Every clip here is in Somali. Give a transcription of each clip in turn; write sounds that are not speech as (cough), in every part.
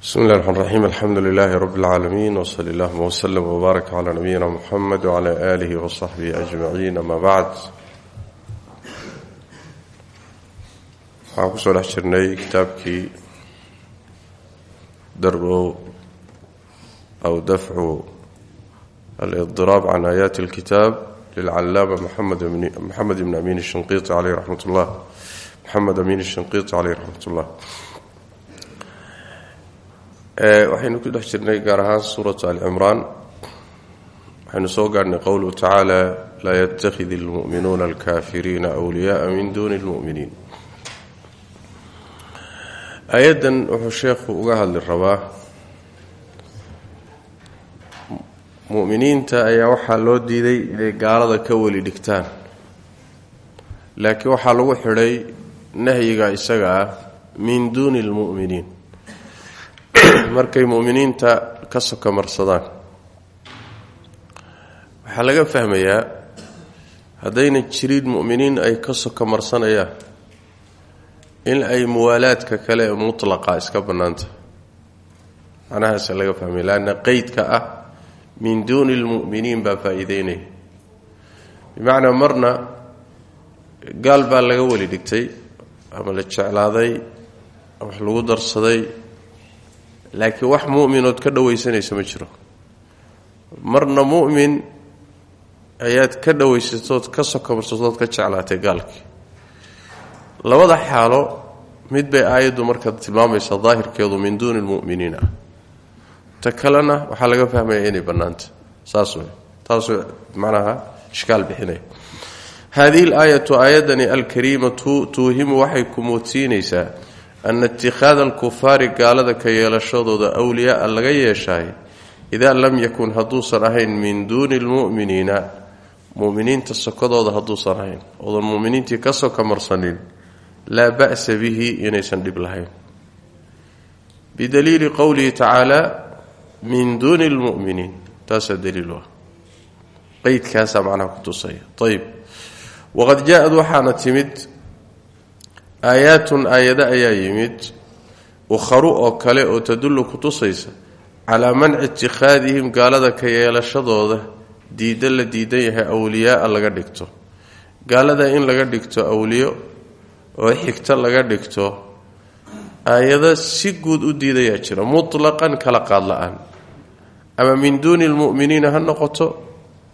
bismi illahi raxmaan raxiim alxamdu lilaahi rabbi اlcaalamiin wsali allahuma wslm wbaarak cala nabiyina muxamed wcala aalihi wasaxbihi ajmaciin ama bacd waxaan ku soo dhex jirnay kitaabkii darbow aw dafcu alidiraab can aayaati اlkitaab lilcalaama maxamed ibn amin shinqiiti caleyh raxmat ullah maxamed amin shinqiiti caleyh raxmat ullah waxaynu ku dhex jirnay gaar ahaan suuratu alcimraan. Waxaynu soo gaarhnay qowluhu tacaala laa yattakhid almu'minuuna alkaafiriina wliyaaa min duuni lmu'miniin aayaddan wuxuu sheekhu uga hadli rabaa mu'miniinta ayaa waxaa loo diiday inay gaalada ka weli dhigtaan. Laakiin waxaa lagu xidhay nahyiga isaga ah min duuni lmu'miniin markay mu'miniinta ka sokomarsadaan waxaa laga fahmayaa haddayna jirin mu'miniin ay ka sokomarsanayaan in ay muwaalaadka kale mutlaqa iska bannaanta. Macnahaasa laga fahmaya leanna qeydka ah min duuni lmu'miniin baa faa'iideynaya. Bimacnaa marna gaal baa laga weli dhigtay ama la jeclaaday wax lagu darsaday laakiin wax mu'minood ka dhawaysanaysa ma jiro. Marna mu'min ayaad ka dhawaysatood ka sokomarsatood ka jeclaatay gaalkii. Labada xaalo mid bay aayaddu marka tilmaamaysa daahirkeedu min duuni lmu'miniin ah ta kalena waxaa laga fahmaya inay bannaanta. Saas wey taasuu macnaha ishkaal bixinaya haadihi alaayatu aayaddani alkariimatu tuuhimu waxay ku moodsiinaysaa ana itikhaada alkufaari gaalada ka yeelashadooda awliyaaa laga yeeshaay idaa lam yakun hadduusan ahayn min duuni lmu'miniina muminiinta sokodooda hadduusan ahayn oodan muminiintii ka soka marsanin laa ba'sa bihi inaysan dhib lahayn bidaliili qowlihi tacaala min duuni lmuminiin taasaa daliil ah qeydkaasaa macnaha ku tusaya ayb waqad jaa-ad waxaana aayaatun aayado ayaa yimid ukharu oo kale oo tadullu ku tusaysa calaa manci itikhaadihim gaalada ka yeelashadooda diida la diidan yahay awliyaaa laga dhigto. Gaalada in laga dhigto awliyo oo xigto laga dhigto aayado si guud u diidayaa jira mutlaqan kala qaad la'aan. Ama min duuni lmu'miniina ha noqoto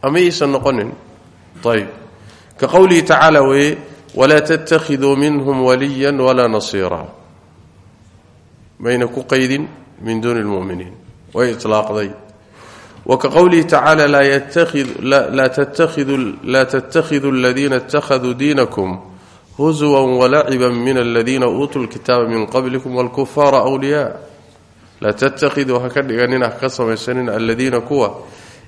ama yaysan noqonin. Ayb ka qowlihi tacaala weeye walaa tattakhiduu minhum waliya walaa nasiira mayna ku qaydin min duuni lmuminiin way ilaaqday wa ka qowlihi tacaala laa tattakhiduu aladiina ittakhaduu diinakum huswan walaciba min aladiina uutuu lkitaaba min qablikum wlkufaara wliyaa laa tattakhiduu ha ka dhiganina ha ka samaysanin aladiina kuwa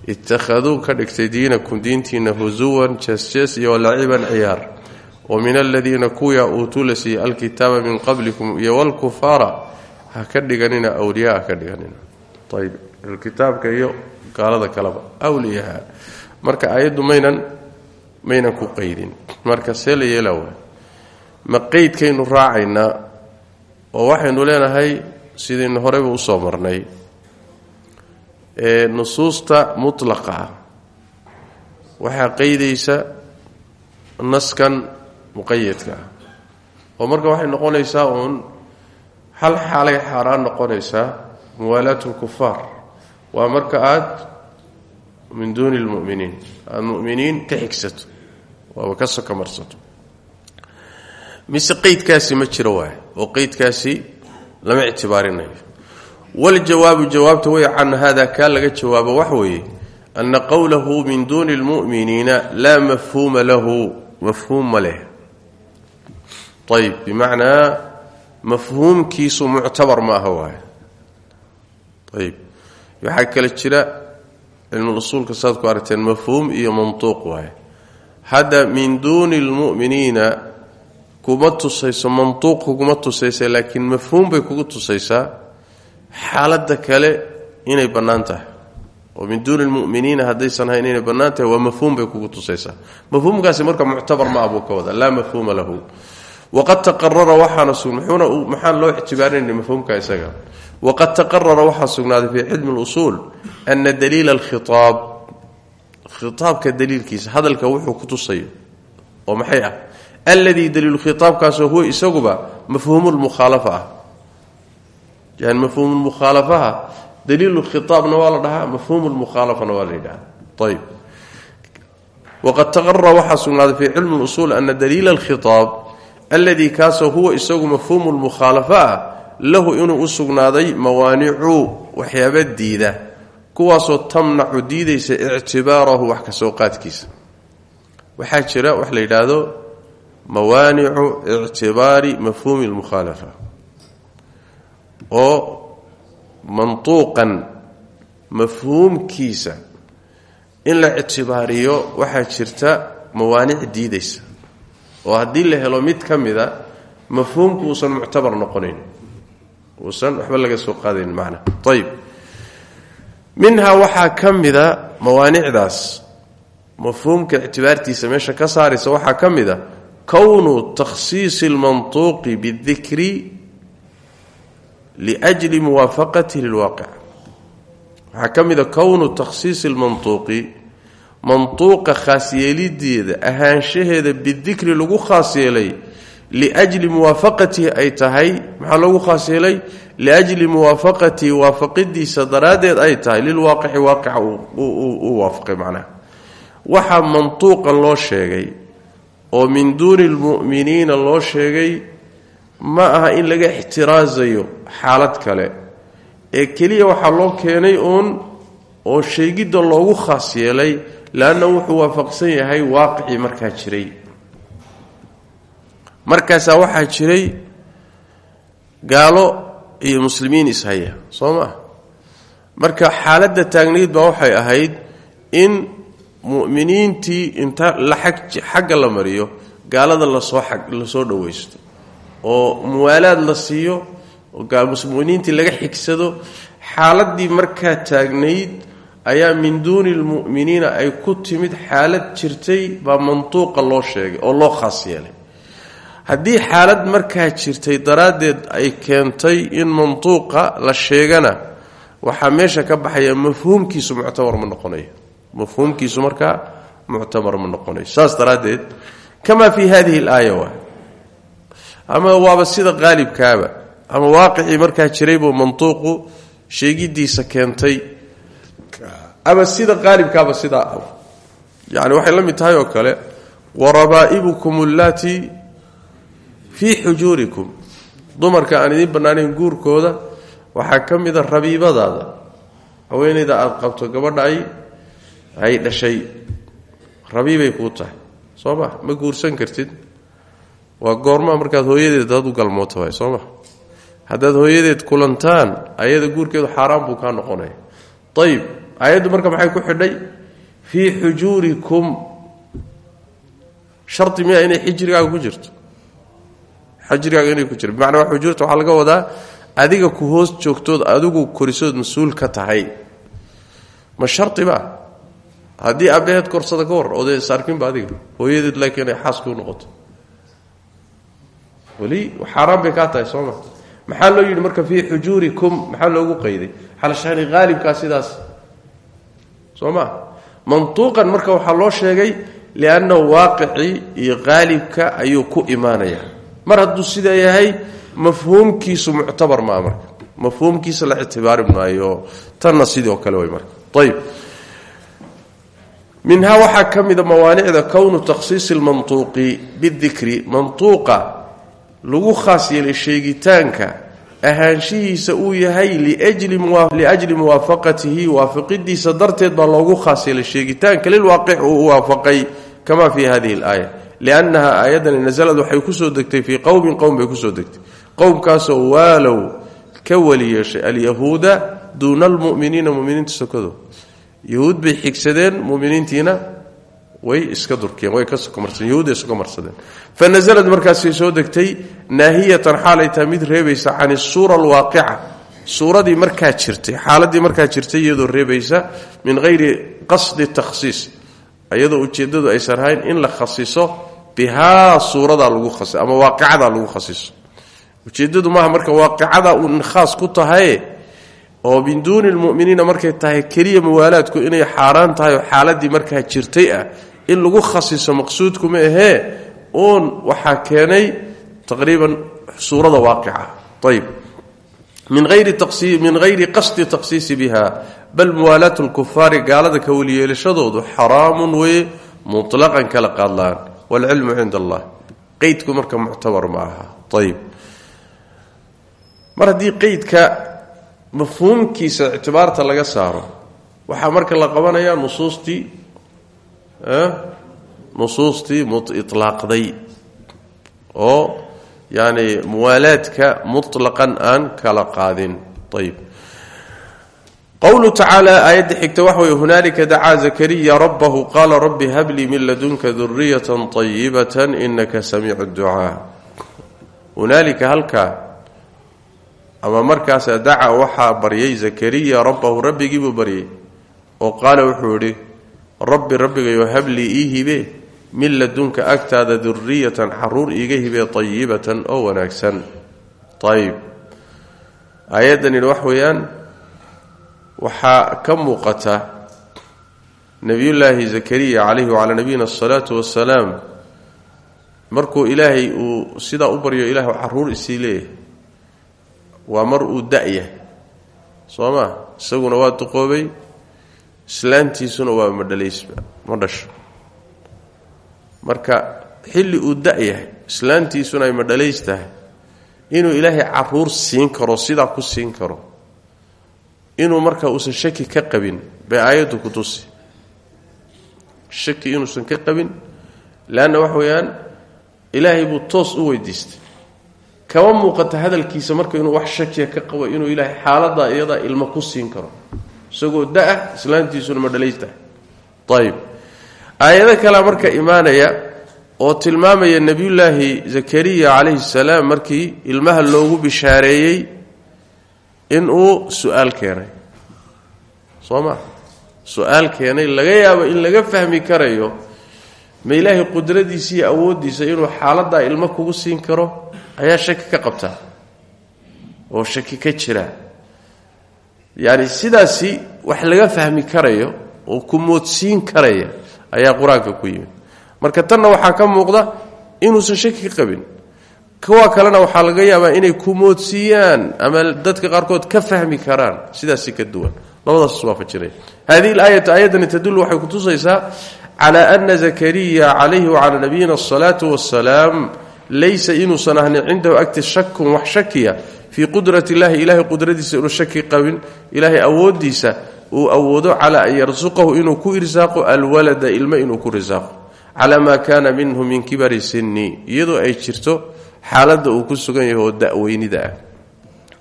ittakhaduu ka dhigtay diinakum diintiina husuwan jeesjees iyo walaciban ciyaar wa min aladiina kuwia uutuu la siiyey alkitaaba min qablikum iyo wlkufaara ha ka dhiganina wliyaa ha ka iyo gaalada kaleba marka aayaddu maynan maynan ku qeydin marka see ma qeydkaynu raacaynaa oo waxaynu leenahay sidaynu horeyba u soo marnay nusuusta mutlaqa ah waxaa qeydaysa naskan muqayadka. Oo marka waxay noqonaysaa uun hal xaalay xaaraan noqonaysaa muwaalaat lkufaar waa marka aada min duuni lmuminiin aada muminiin ka xigsato waaba ka soka marsato mise qeydkaasi ma jiro waay oo qeydkaasi lama ictibaarinayo. Waljawaabu jawaabta way can hada kaa laga jawaabo wax weeye ana qowlahu min duuni lmu'miniina laa mafhuuma lahu mafhuum ma ayb bimacnaa mafhuumkiisu muctabar ma aha waay ayb waxaa kale jira cilmulusuulka saad ku aragteen mafhuum iyo mantuuq waaye. Hadda min duuni lmu'miniina kuma tusayso mantuuq kuguma tusaysa laakiin mafhuum bay kugu tusaysaa xaaladda kale inay bannaan tahay. Oo min duuni lmuminiina haddaysan hayn inay bannaan tahay waa mafhuum bay kugu tusaysaa. Mafhuumkaasi marka muctabar ma ah buu ka wada laa mafhuuma lahu waqad taqarara waxaana maxaan loo ictibaarinayna mafhuumka isaga waqad taqarara waxaa sugnaaday fii cilmi اlusuul ana daliila alkhitaab khitaabka daliilkiisa hadalka wuxuu ku tusayo oo maxay ah alladii daliilu khitaabkaasoo huwa isaguba mafhuumu lmukhaalafa ah yani mafhuumu lmukhaalafaha daliilu khitaabna waa la dhahaa mafhuumu lmukhaalafana waa la yidhaha ayb waqad taqarara waxaa sugnaaday fii cilmi اlusuul ana daliila alkhitaab alladii kaasoo huwa isagu mafhuumu lmukhaalafa ah lahu inuu u sugnaaday mawaanicu waxyaaba diida kuwaasoo tamnacu diidaysa ictibaarahu wax ka soo qaadkiisa. Waxaa jira wax la yidhaahdo mawaanicu ictibaari mafhuumi lmukhaalafa oo mantuuqan mafhuumkiisa in la ictibaariyo waxaa jirta mawaanic diidaysa oo haddii la helo mid ka mida mafhuumku uusan muctabar noqonayn uusan waxba laga soo qaadayn macna ayib minhaa waxaa ka mida mawaanicdaas mafhuumka ictibaartiisa meesha ka saaraysa waxaa ka mid a kownu takhsiisi اlmantuuqi bاdikri liأjli muwaafaqatihi lilwaaqic waxaa ka mid a kownu takhsiisi اlmantuuqi mantuuqa khaasyeelideeda ahaanshaheeda bidikri lagu khaas yeelay liajli muwaafaqatihi ay tahay maxaa loogu khaas yeelay liajli muwaafaqatihi waafaqidiisa daraaddeed ay tahay lilwaaqici waaqica uu waafaqay macnaha. Waxaa mantuuqan loo sheegay oo min duuni lmu'miniina loo sheegay ma aha in laga ixtiraasayo xaalad kale ee keliya waxaa loo keenay uun oo sheegidda loogu khaas yeelay leanna wuxuu waafaqsan yahay waaqicii markaa jiray markaasaa waxaa jiray gaalo iyo muslimiin ishaya soo maa marka xaaladda taagnayd baa waxay ahayd in mu'miniintii inta la xagga la mariyo gaalada la soo la soo dhowaysto oo muwaalaad la siiyo oo muminiintii laga xigsado xaaladii markaa taagnayd ayaa min duuni lmu'miniina ay ku timid xaalad jirtay baa mantuuqa loo sheegay oo loo khaas yeelay. Haddii xaalad markaa jirtay daraaddeed ay keentay in mantuuqa la sheegana waxaa meesha ka baxaya mafhuumkiisu muctabar ma noqonayo. Mafhuumkiisu markaa muctabar ma noqonayo. Saas daraaddeed kamaa fii hadihi alaaya ama waaba sida qaalibkaaba ama waaqicii markaa jiraybuu mantuuqu sheegidiisa keentay ama sida qaalibkaaba sidaa yani waxay la mid tahay oo kale warabaa'ibukum allatii fii xujuurikum dumarka aan idiin bannaanayn guurkooda waxaa ka mida rabiibadaada. Haweenayda aada qabto gabadha ay ay dhashay rabiibay kuu tahay. Soo ma ma guursan kartid. Waa goormaa markaad hooyadeed dad u galmoota waay soo ma. Hooyadeed kulantaan ayada guurkeedu xaaraan buu kaa noqonaya. Ayib ayaddu marka maxay ku xidhay? Fii xujuurikum. Shardi miya inay xijrigaaga ku jirto. Xajrigaaga inay ku jirto. Bimacnaa waa xujuurta waxaa laga wadaa adiga ku hoos joogtood adigu korisood mas'uul ka tahay. Ma shardi ba haddii abdheheed korsada ka war oode saarkinba adiga. Hooyadeed laakiin ay xaas kuu noqoto. Weli xaaraan bay kaa tahay soo ma? Maxaa loo yidhi marka fii xujuurikum? Maxaa loogu qayday? Xalshaani haalibkaa sidaas soo ma? Mantuuqan marka waxaa loo sheegay lianna waaqicii iyo qaalibka ayuu ku imaanaya mar hadduu sidaa yahay mafhuumkiisu muctabar maa marka. Mafhuumkiisa la ictibaari maayo. Tanna sidoo kale way marka. Ayb minhaa waxaa ka mida mawaanicda kownu takhsiisi lmantuuqi bidikri. Mantuuqa lagu khaas yeelay sheegitaanka ahaanshihiisa uu yahay liajli muwaafaqatihi waafaqidiisa darteed baa loogu khaas yeelay. Sheegitaanka lilwaaqic uu waafaqay kama fi hadihi alaaya. Liannaha aayadani nasalad waxay ku soo degtay fii qowmin qowm bay ku soo degtay. Qowmkaasoo waalow ka weli yeeshay alyahuuda duuna almuminiina muminiinta sokado. Yahuud bay xigsadeen muminiintiina way iska durkeen way kayahuud iska marsadeen. Fa nasalad markaasay soo degtay naahiyatan xaalay mid reebaysa can isuura alwaaqica. Suuradii markaa jirtay xaaladii markaa jirtay iyadoo reebaysa min hayri qasdi takhsiis. Iyadoo ujeeddadu aysan ahayn in la khasiso bihaa suuradaa lagu ama waaqicadaa lagu khasiso ujeeddadu maaha marka waaqicada uun khaas ku tahay oo min duuni lmuminiina markay tahay keliya muwaalaadku inay xaaraan tahay oo xaaladii markaa jirtay ah in lagu khasiso maqsuudkuma ahee? Uun waxaa keenay taqriiban suurada waaqica. Ayb min hayri qasdi takhsiisi biha bal muwaalaat lkufaari gaalada ka weliyeelashadoodu xaraamun weye mutlaqan kala qaadlaan. Waalcilmu cinda allah qeydku marka muctabar ma aha. Mar haddii qeydka mafhuumkiisa ictibaarta laga saaro waxaa marka la qabanayaa nusuustii nusuustii ilaaqday oo yani muwaalaadka mutlaqan aan kala qaadin. Ayb qowlu tacaala aayadda xigta waxa weye hunaalika dacaa zakariya rabbahu qaala rabbi hablii min ladunka duriyatan ayibatan inaka samiicu ducaa. Hunaalika halkaa ama markaasa daca waxaa baryay zakariya rabbahu rabbigiibuu baryay oo qaala wuxuu yidhi rabbi rabbigayo hablii ii hibe min ladunka agtaada duriyatan xaruur iiga hibe ayibatan oo wanaagsan. Ayib aayaddanina wax weeyaan waxaa ka muuqata nebiyullaahi zakariya calayhi wacalaa nabiyina asalaatu wasalaam markuu ilaahay uu sidaa u baryo ilah carruur isii leeyahay waa mar uu da-yahay soo ma? Isaguna waa duqoobay islaantiisuna waa madhalaysba ma dhasho. Marka xilli uu da-yahay islaantiisuna ay madhalays tahay inuu ilaahay carruur siin karo sidaa ku siin karo. Inuu marka uusan shaki ka qabin bay aayaddu ku tusi. Shaki inuusan ka qabin leanna waxa weeyaan ilaahay buu toos u weydiistay. Kama muuqata hadalkiisa marka inuu wax shakiya ka qabo inuu ilaahay xaaladaa iyadaa ilmo ku siin karo isagoo da'ah islaantiisuna madhalays tahay. Ayib aayado kalea marka imaanaya oo tilmaamaya nebiyullaahi zakariya calayhi salaam markii ilmaha loogu bishaareeyey inuu su'aal keenay. Soo ma? Su'aal keenay laga yaabo in laga fahmi karayo ma ilaahay qudradiisa awooddiisa inuu xaaladaa ilmo kugu siin karo ayaa shaki ka qabtaa oo shaki ka jira yacni sidaasi wax laga fahmi karayo oo ku moodsiin karaya ayaa qur'aanka ku yimid. Marka tanna waxaa ka muuqda inuusan shaki qabin. Kuwa kalena waxaa laga yaabaa inay ku moodsiiyaan ama dadka qaarkood ka fahmi karaan sidaasi ka duwan. Labadaas iswaafajinaya hadihi laayatu aayaddani tadullu waxay kutusaysaa cala ana zakariya calayhi wacalaa nabiyina asalaatu wasalaam laysa inuusan ahnin cindahu agti shakun wax shakiya fii qudrat illahi ilahay qudradiisa inuu shaki qabin ilaahay awoodiisa uu awoodo calaa an yarsuqahu inuu ku irsaaqo alwalada ilmo inuu ku risaaqo. Calaa maa kaana minhu min kibari sinni iyadoo ay jirto xaaladda uu ku sugan yahay oo daweynida ah.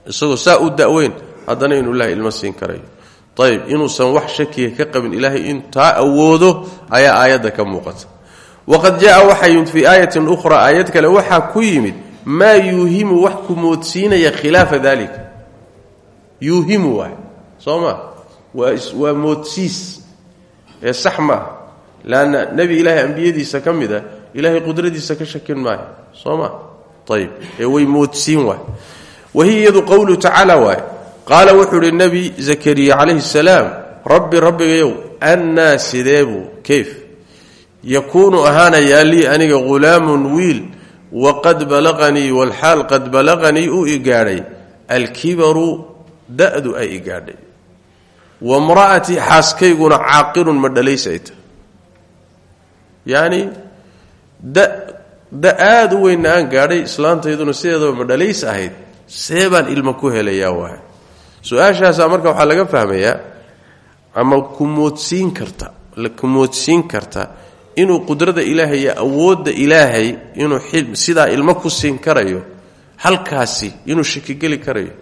Isagoo saa u daweyn haddana inuu ilahay ilmo siin karayo ayb inuusan wax shakiya ka qabin ilaahay in taa awoodo ayaa aayadda ka muuqata. Waqad jaa waxaa yimid fii aayatin ukhra aayad kale waxaa ku yimid maa yuuhimu wax ku moodsiinaya khilaafa dalika yuuhimu waay. Soo ma? Waa moodsiis. Ee sax maaha lanna nebi ilaahay ambiyadiisa ka mid a ilaahay qudradiisa ka shakin maayo. Soo ma? Ayb ee way moodsiin waay. Wahiya iyadu qowluhu tacaala waay. Qaala wuxuu ihi nebi zakariya calayhi salaam rabbi rabbigayow annaa sideebuu kayf. Yakuunu ahaanayaa lii aniga ghulaamun wiil waqad balaqanii walxaal qad balaqanii uu i gaadhay alkibaru da'du ay i gaadhay wamra'atii xaaskayguna caaqirun ma dhalays ay tahay yacni da da aada u weynna aan gaadhay islaantayduna sideedaba ma dhalays ahayd see baan ilmo ku helayaa waay su'aashaasaa marka waxaa laga fahmayaa ama kumoodsiin karta karta inuu qudrada ilaahay iyo awoodda ilaahay inuu sidaa ilmo ku siin karayo halkaasi inuu shakigeli karayo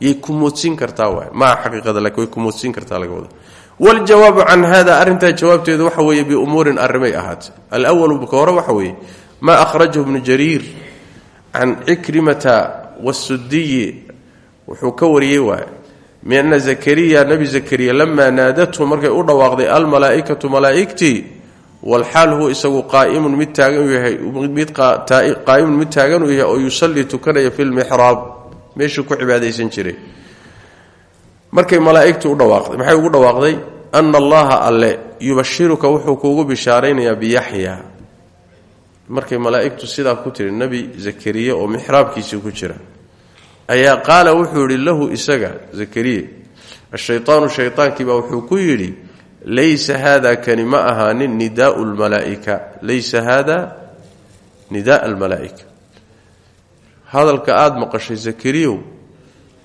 yay kumoodsiin kartaa waay. Maa xaqiiqada laakiin way kumoodsiin kartaa laga wada. Waljawaabu can hada arrintaa jawaabteedu waxa weeye biumuurin arrimay ahaatay alwalu ka hore waxa weeye maa akhrajahu bnu jariir can cikrimata wasudiyi wuxuu ka wariyey waay min ana zakariya nebi zakariya lamaa naadathu markay u dhawaaqday almalaaikatu malaa'igtii walxaal huwa isagu qaaimun mid taagan yahay mid qaa'imun mid taagan uu yahay oo yusallii tukanaya fi lmixraab meeshuu ku cibaadaysan jiray. Markay malaa'igtu u dhawaaqday maxay ugu dhawaaqday? Ana allaha alle yubashiruka wuxuu kuugu bishaaraynayaa biyaxya markay malaa'igtu sidaa ku tiri nebi zakariya oo mixraabkiisii ku jira ayaa qaala wuxuu yidhi lahu isaga zakariya ashaytaanu shaytaankiibaa wuxuu ku yidhi laysa haada kani ma ahaanin nidaau lmalaa'ika laysa haada nidaa almalaa'ika hadalka aada maqashay zakariyow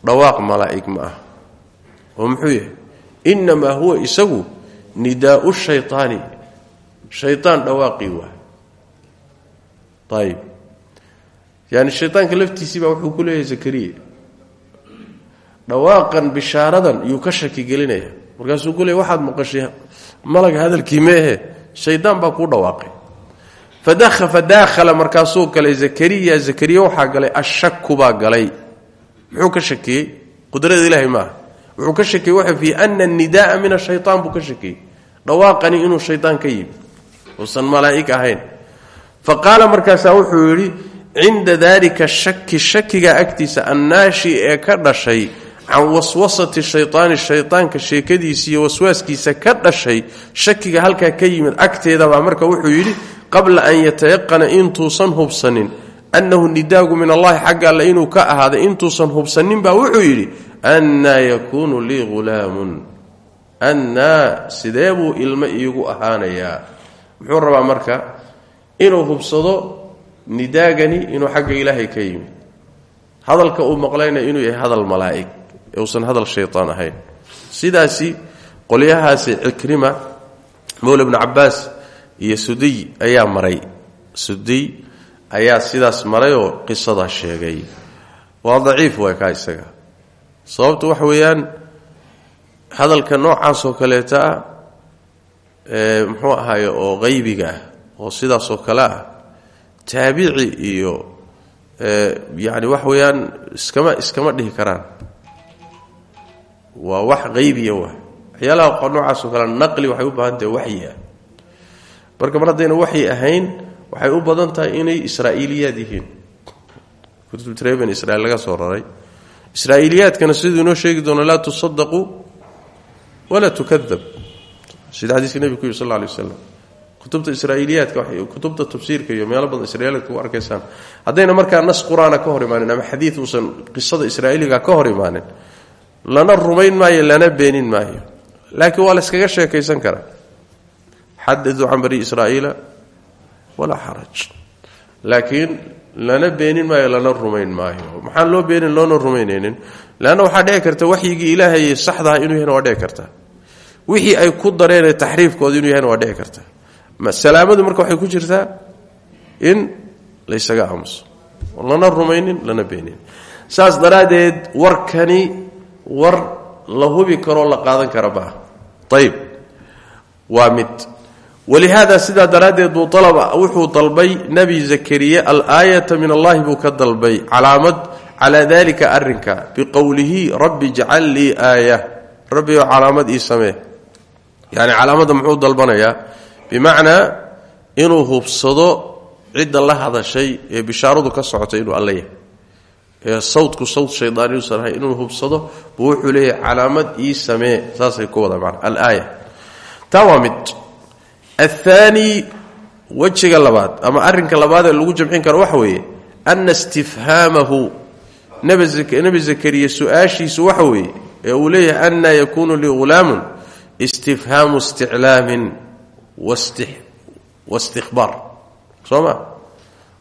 dhawaaq malaa'ig ma ah. Oo muxuu yahay? Innamaa huwa isagu nidaau shaytaani. Shaytaan dhawaaqii waa. Ayib yani shaytaanka laftiisii baa wuxuu ku leeyahay zakariya bishaaradan yuu ka shaki gelinaya markaasuu ku leeyahy waxaad maqashay malaga hadalkii meehe? Shaydaan baa kuu dhawaaqay. Fadaakhala markaasuu galay zakariya zakariya waxaa galay ashaku baa galay. Muxuu ka shakiyey? Qudrada ilaahay maaha. Wuxuu ka shakiyey? Waxa fii ana anidaaa min ashaytaan buu ka shakiyey. Dhawaaqani inuu shaydaan ka yimi uusan malaa'ig ahayn. Fa qaala wuxuu yidhi cinda dalika shaki shakiga agtiisa annaashi ee ka dhashay can waswasati shaytaani shaytaanka sheekadiisa iyo waswaaskiisa ka dhashay shakiga halkaa ka yimid agteedabaa marka wuxuu yidhi qabla an yatayaqana intuusan hubsanin. Annahu nidaagu min allahi xagga alle inuu ka ahaaday intuusan hubsanin baa wuxuu yidhi annaa yakuunu lii hulaamun annaa sidee buu ilmo iigu ahaanayaa? Muxuu rabaa marka inuu hubsado nidaagani inuu xagga ilaahay ka yimid. Hadalka uu maqlayna inuu yahay hadal malaa'ig uusan hadal shaytaan ahayn. Sidaasi qolyahaasi cikrima mowla bnu cabbaas iyo sudiy ayaa maray. Sudiy ayaa sidaas marayoo qisadaa sheegay. Waa daciif waa kaa isaga. Sababtu waxa weeyaan hadalka noocaasoo kaleeta ah ee muxuu ahaaye oo qaybiga ah oo sidaasoo kale ah taabici iyo yani wax weeyaan iskama iskama dhihi karaan waa wax qaybiya wa waxyaalaha noocaasoo kale naqli waxay u baahan tahay waxyi ah. Marka mar haddayna waxyi ahayn waxay u badan tahay inay israa'iiliyaad yihiin. Kutubtreban israiil laga soo raray. Israa'iiliyaadkana siduu inoo sheegi doono laa tusadaqu walaa tukadab sida xadiiska nebiga ku yiri sal lla alay waslam kutubta israa'iiliyaadka kutubta tafsiirka iyo meelo badan israiiliyaadka u arkaysaan. Haddayna markaa nas qur'aana ka hor imaanin ama xadiid uusan qisada israa'iiliga ka hor imaanin lana rumayn maayo lana beenin maayo. Laakiin waa la yskaga sheekaysan karaa xadaduu can bani israa'iila walaa xaraj. Laakiin lana beenin maayo lana rumayn maayo. Maxaan loo beenin loona rumaynaynin? Leanna waxaa dhici karta waxyigii ilaahay saxdaha inuu yahayna waa dhici karta. Wixii ay ku dareen taxriifkooda inuu yahayna waa dhici karta. Salaamadu marka waxay ku jirtaa? In laysaga aamuso lana rumaynin lana beenin. Saas daraaddeed warkani war la hubi karoo la qaadan kara maaha ayib waa mid. Walihaada sidaa daraaddeed buu alaba wuxuu dalbay nebi zakariya alaayata min allahi buu ka dalbay. Calaamad calaa dalika arrinka biqowlihi rabbi jcal lii aaya. Rabbi oo calaamad ii samee. Yani calaamadda muxuu dalbanayaa? Bimacnaa inuu hubsado cidda la hadashay ee bishaaradu ka socotay inuu alla yahay sawdku sawd shaydaan inuusan ahay inuu hubsado buu wuxuu leeyahay calaamad ii samee saasay ku wada macna alaaya. Taa waa mid. Athaani labaad ama arrinka labaad ee lagu jamcin karo waxa weeye ana istifhaamahu nebi zakariya su'aashiisu waxa weeye ee uu leeyahay annaa yakuunu lii hulaamun istifhaamu isticlaamin wastikhbaar soo ma?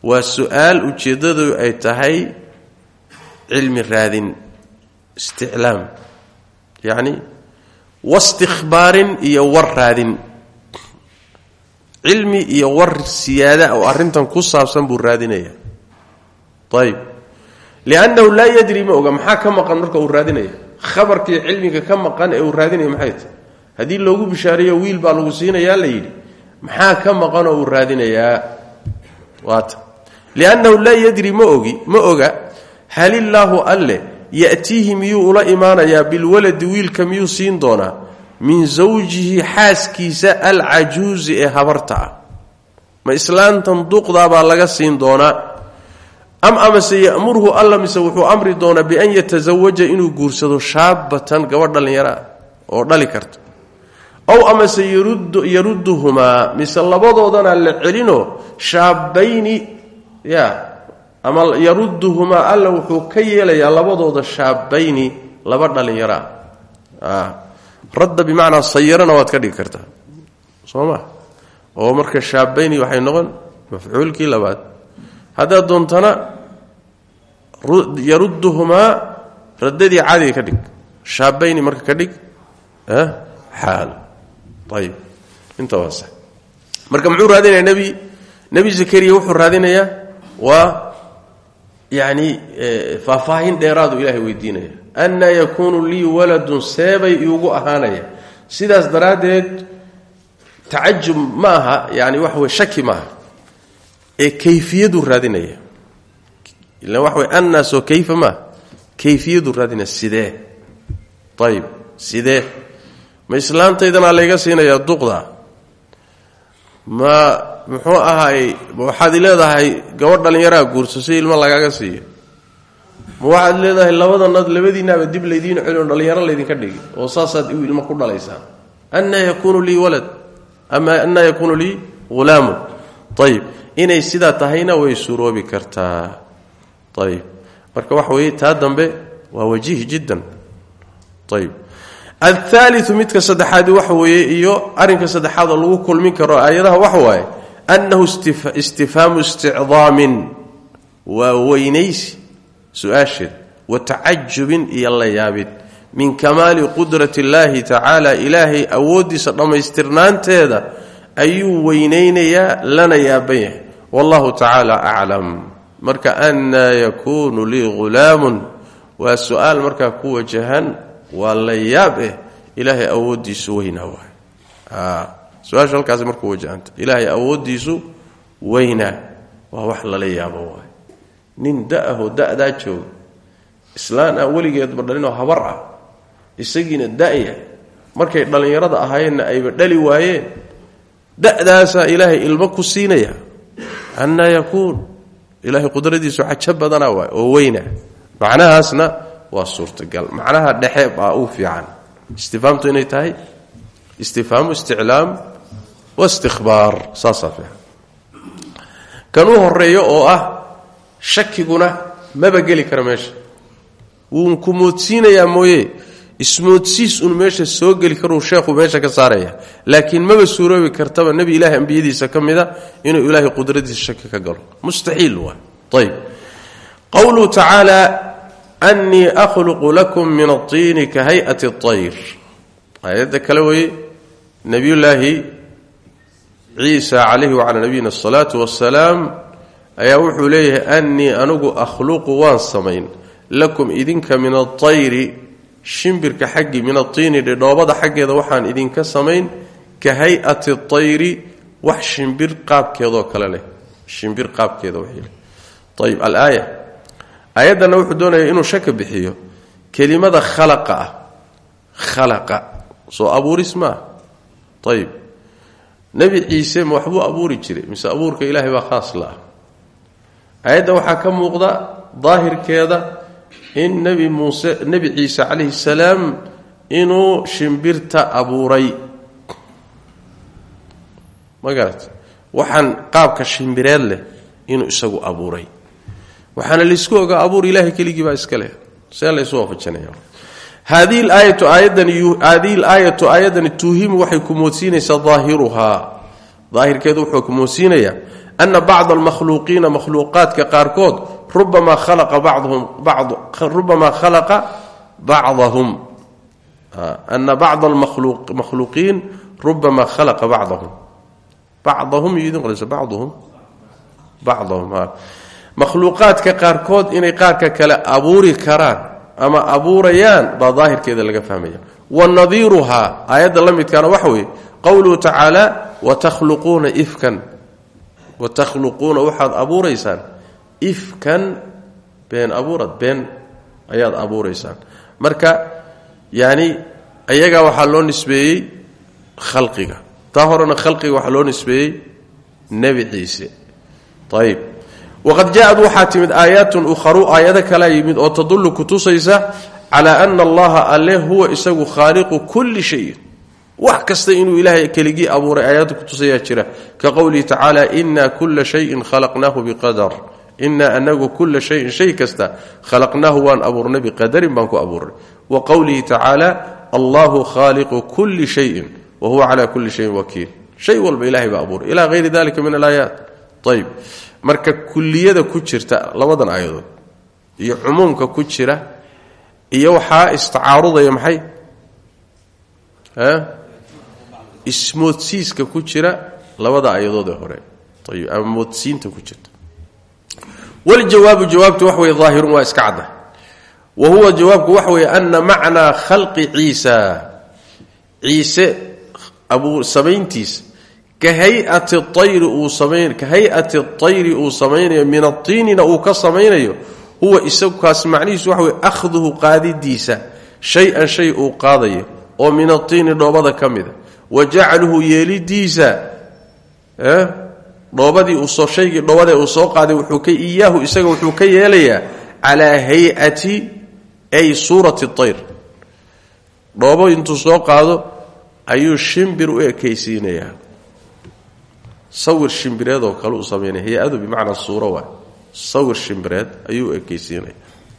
Waa su'aal ay tahay cilmi raadin isticlaam yacni wastikhbaarin iyo war raadin. Cilmi iyo war siyaada oo arrintan ku saabsan buu raadinaya. Ayib liannahu laa yadri ma oga maxaa ka maqan marka uu raadinaya? Khabarkii cilmiga ka maqan ee uu raadinaya maxay tahy haddii loogu bishaareeyo wiil baa lagu siinayaa la yidhi. Maxaa ka maqanoo uu raadinayaa halillaahu alle ya'tiihi miyuu ula imaanayaa? Bilwaladi wiilka miyuu siin doonaa? Min zawjihi xaaskiisa alcajuusi ee habarta ah. Ma islaantan duqdaabaa laga siin doonaa? Am amase yamurhu alla mise wuxuu amri doonaa bian yatasawaja inuu guursado shaabatan gabadh dhallinyaraa oo dhali karta ow amase yarudduhumaa mise labadoodana la celino shaabayni ya ama yarudduhumaa alla wuxuu ka yeelayaa labadooda shaabayni laba dhallinyaraa radda bimacnaa sayarana waad ka dhigi kartaa. Soo oo marka shaabayni waxay noqon mafcuulkii labaad. Haddaad doontana yarudduhumaa raddadii cadiga ka dhig. Shaabayni marka ka dhig xaal. Ayib inta waa marka muxuu raadinayaa nebi? Nebi zakariya wuxuu raadinayaa waa yacni faahfaahin dheeraadu ilaahay weydiinaya. Annaa yakuunu lii waladun seebay iugu ahaanaya. Sidaas daraaddeed tacajub ma aha yani waxa wey shaki maaha ee kayfiyaduu raadinaya. Ila waxa wey annaasoo kayfa maaha kayfiyaduu raadinaya sidee? Ayib sidee? Ma islaantaydanaa layga siinayaa duqda? Ma muxuu ahaay waxaad leedahay gabadh dhallinyaraa guurso ilmo lagaaga siiyo. Ma waxaad leedahay labadanad labadiinaaba dib laydiin celin dhallinyaro laydinka dhigi oo saasaad iu ilmo ku dhalaysaan. Annaa yakuunu lii walad ama annaa yakuunu lii hulaamun ayib inay sidaa tahayna way suroobi kartaa. Ayib marka waxa weeye taa dambe waa wajiih jiddan. Ayib althaaliu midka saddexaadi waxa weeye iyo arrinka saddexaad oo lagu kulmin karo aayadaha waxa annahu istifhaamu isticdaamin waa weynaysi su'aasheed wa tacajubin iyo la yaabid min kamaali qudrati illaahi tacaala ilaahay awooddiisa dhammaystirnaanteeda ayuu weynaynayaa lana yaaban yahay wallahu tacaala aclam marka annaa yakuunu lii ghulaamun waa su'aal markaa ku wajahan waa la yaab eh ilaahay awooddiisu weynaa waay su'aasha halkaasi markuu wajahanta ilaahay awooddiisu weynaa waa wax lala yaabo waay nin da'ahoo da-daa jooga islaan ah weligeedba dhalinoo habar ah isagiina da-ya markay dhallinyarada ahaayeenna ayba dhali waayeen da-daasaa ilaahay ilmo ku siinaya. Annaa yakuun. Ilaahay qudradiisu cajo badana waay oo weyna. Macnahaasna waa suurtagal. Macnaha dhexe baa u fiican. Istifaamtu inay tahay? Istifhaamu isticlaam wa istikbaar saasaa fiican kan u horeeyo oo ah shakiguna maba geli kara meesha wuu ku moodsiinayaa mooye ismoodsiis un meesha soo geli karuu sheekhu meesha ka saaraya laakiin maba suuroobi kartaba nebi ilaahay ambiyadiisa ka mida inuu ilaahay qudradiisa shaki ka galo mustaxiil waay ayb qowluhu tacaala annii akhluqu lakum min atiini ka hay'ati ayr aayadda ciisa calayhi wacalaa nabiyina asalaatu wassalaam ayaa wuxuu leeyahay annii anigu akhluqu waan samayn. Lakum idinka min atayri shimbirka xaggii min atiini dhidhoobada xaggeeda waxaan idinka samayn. Ka hay'ati tayri wax shimbir qaabkeedoo kale leh. Shimbir qaabkeeda ayb alaaya. Aayaddanna wuxuu doonaya inuu shaka bixiyo. Kelimada khalaqa ah. Khalaqa. Soo abuuris nebi ciise ma waxbuu abuuri jiray mise abuurka ilaahay baa khaas la ah. Aayadda waxaa ka muuqda daahirkeeda in nebi muuse nebi ciise calayhi salaam inuu shimbirta abuuray. Ma garat waxaan qaabka shimbireed leh inuu isagu abuuray. Waxaana laysku ogaa abuur ilaahay keligii baa iska leh. See laysu waafajinaya haadihi laayatu aayadani tuuhimu waxay ku moodsiinaysaa daahiruhaa daahirkeedu wuxuu ku moodsiinayaa ana bacda almakhluuqiina makhluuqaadka qaarkood rubamaa khalaqa bacdahum. Ana bacda almakhluuqiin rubamaa khalaqa bacdahum. Bacdahum qorayso bacduhum. Bacdahum makhluuqaadka qaarkood inay qaarka kale abuuri karaan ama abuurayaan baa daahirkeeda laga fahmaya. Wa nadiiruhaa aayadda la midkaana waxa weeye qowluhu tacaala watakhluquuna ifkan. Watakhluquuna waxaad abuuraysaan ifkan been abuurad been ayaad abuuraysaan. Marka yani ayagaa waxaa loo nisbeeyey khalqiga. Taa horena khalqiga waxaa loo nisbeeyey nebi ciise. Ayib waqad jaa-ad waxaa timid aayaatun ukharu aayado kalaa yimid oo tadullu kutusaysa calaa ana allaha alle huwa isagu khaaliqu kulli shayin wax kasta inuu ilaahay keligii abuuray aayadda kutusayaa jira. ka qowlihi tacaala ina kula shayin khalaqnaahu biqadar. Inaa anagu kula shayin shay kasta khalaqnaahu waan abuurnay biqadarin baan ku abuurnay wa qowlihi tacaala allahu khaaliqu kulli shayin wa huwa calaa kulli shayin wakiil. Shay walba marka kuliyada ku jirta labadan aayadood iyo cumuumka ku jira iyo waxaa istacaarudaya maxay? Ismoodsiiska ku jira labada ayadood ee hore. Ayb ama moodsiinta ku jirta. Waljawaabu jawaabtu wax weye daahirun waa iska jawaabku waxa weeye ana khalqi ciisa. Ciise samayntiisa ka hayati ayri uu samayn ka hay'ati ayri uu samaynayo min atiinina uu ka samaynayo huwa isagu kaas macnihiisu waxa weye akhduhu qaadidiisa shay-an shay uu qaadayo oo min atiini dhoobada ka mida wa jacluhu yeelidiisa dhoobadii uusoo shaygii dhoobadee uu soo qaaday wuxuu ka iyaahu isaga wuxuu ka yeelayaa calaa hay'ati ay suurati ayr dhoobo qaado ayuu shimbir u ekaysiinayaa sawir shimbireed oo kale uu samaynaya hay'adu bimacnaa suuro sawir shimbireed ayuu u ekaysiinaya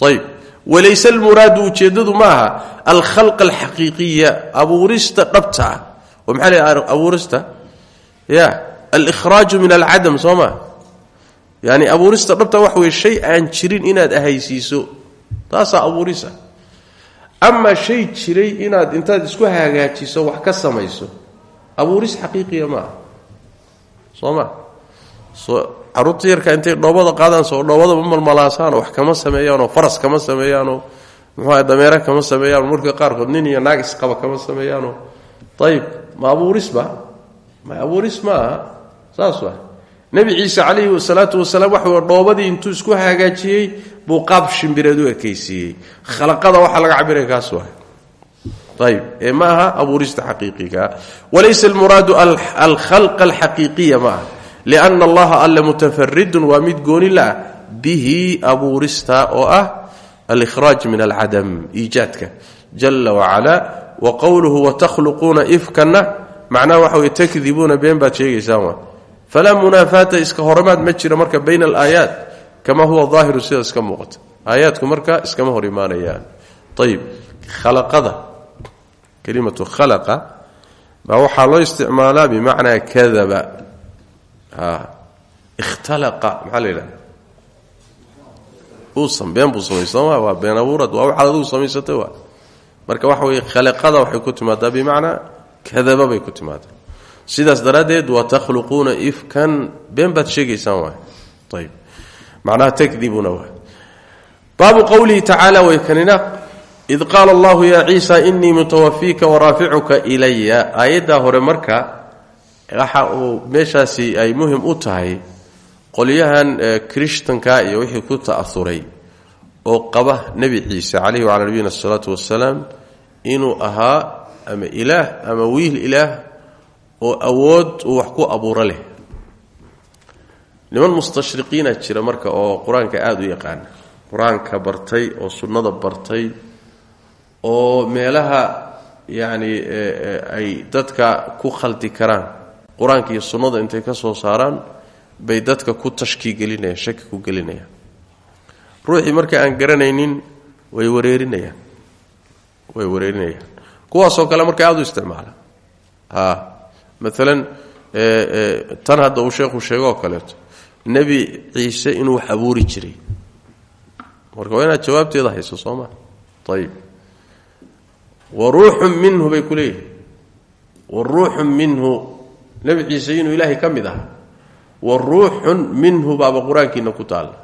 ayb walayse almuraadu ujeeddadu ma aha alkhalqa alxaqiiqiya abuurista dhabta ah. Oo maxaa la ya alihraaju min alcadam soo yani abuurista dhabta waxa weye shay aan jirin inaad ahaysiiso. Taasaa abuurisa. Amaa shay jiray inaad intaad isku hagaajiso wax ka samayso. Abuuris xaqiiqiya ma soo ma soo carruurta yarka intay dhoobada qaadaan soo dhoobada ma malmalaasaanoo wax kama sameeyaanoo faras kama sameeyaanoo muxuuha dameere kama sameeyaanoo marka qaarkood nin iyo naagis qaba kama sameeyaanoo ayib ma abuurisba ma? Abuuris ma aha. Saas wa nebi ciise calayhi salaatu wasalaam waxa dhoobadii intuu isku hagaajiyey buu qaab shimbireed u ekaysiiyey. Khalaqada waxaa laga cabiraya kaas wa ayib ee ma aha abuurista xaqiiqigaa walaysa almuraadu alkhalqa alxaqiiqiya ma aha lianna allaha alle mutafaridun waa mid gooni la-ah bihi abuurista oo ah alihraaj min alcadam iijaadka jala wacala wa qowluhu watakhluquuna ifkana macnaha waxa wey takdibuuna been baad sheegaysaan waa falaa munaafaata iska horamaad ma jira marka bayna alaayaat kama huwa daahiru sida iska muuqata aayaadku marka iskama hor imaanayaan ayib khalaqada kelimatu khalaqa baa waxaa loo isticmaalaa bimacnaa kadaba. Ikhtalaqa maxaa la yidhahda uusan been buu samay sooma waa marka waxa weye khalaqada waxay ku timaadaa bimacnaa kadaba bay ku timaadaa. Sidaas daraaddeed wa takhluquuna ifkan been baad sheegaysaan waay ayib macnaha takdibuuna waay baabu qowlihi tacaala way kanina id qaala allahu yaa ciisa inii mutawafiika waraaficuka ilaya aayaddaa hore marka waxa uu meeshaasi ay muhiim u tahay qolyahan krishtanka iyo wixii ku ta'auray oo qaba nebi ciise calayhi wacala nabiyina asalaatu wasalaam inuu ahaa ama ilaah ama wiil ilaah oo awood uu wax ku abuuro leh niman mustashriqiina jira marka oo qur'aanka aada u yaqaana qur'aanka bartay oo sunnada bartay oo meelaha yacni ay dadka ku khaldi karaan. Qur'aanka iyo sunnada intay ka soo saaraan bay dadka ku tashkii gelinayaan shaki ku gelinayaan. Ruuxii marka aan garanaynin way wareerinayaan. Way wareerinayaan. Kuwaasoo kale marka aada u isticmaala. A maalan tan hadda uu sheekhu sheego oo kaleeto nebi ciise inuu wax jiray. Marka waa inaad jawaabteeda hayso soo ma wa ruuxun minhu bay ku leeyihiin wa ruuxun minhu nebi ciise inuu ilaahay ka mid aha wa ruuxun minhu baaba qur'aankiina ku taalla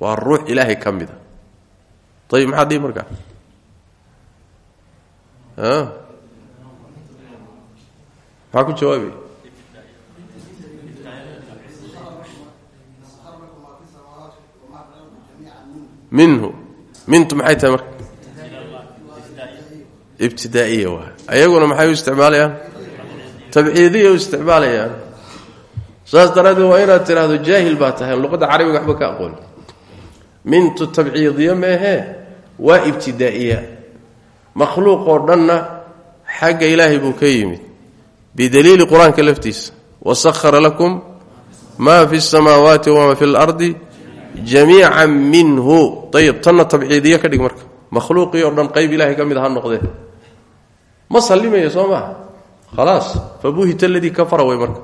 waa ruux ilaahay ka mid a ayib maxaa dhihi ibtidaa'iya waa. Ayaguna maxay u isticmaalayaan? Tabciidiya isticmaalayaan. Saas daraaddeed waa inaad tidhaahdo jaahil baa tahay luqadda carabiga waxba ka aqoon. Mintu tabciidiya meehee waa ibtidaa'iya. Makhluuq oo dhanna xagga ilaahay buu ka yimid. Bidaliili qur'aanka laftiisa. Wasahara lakum maa fi samaawaati wamaa fi lardi jamiican minhu. Ayib tanna tabciidiye ka dhig marka. Makhluuqii oo dhan qayb ilahay ka mid ha noqdee ma sallimaya soo maha khalaas fa buhita aladii kafara way marka.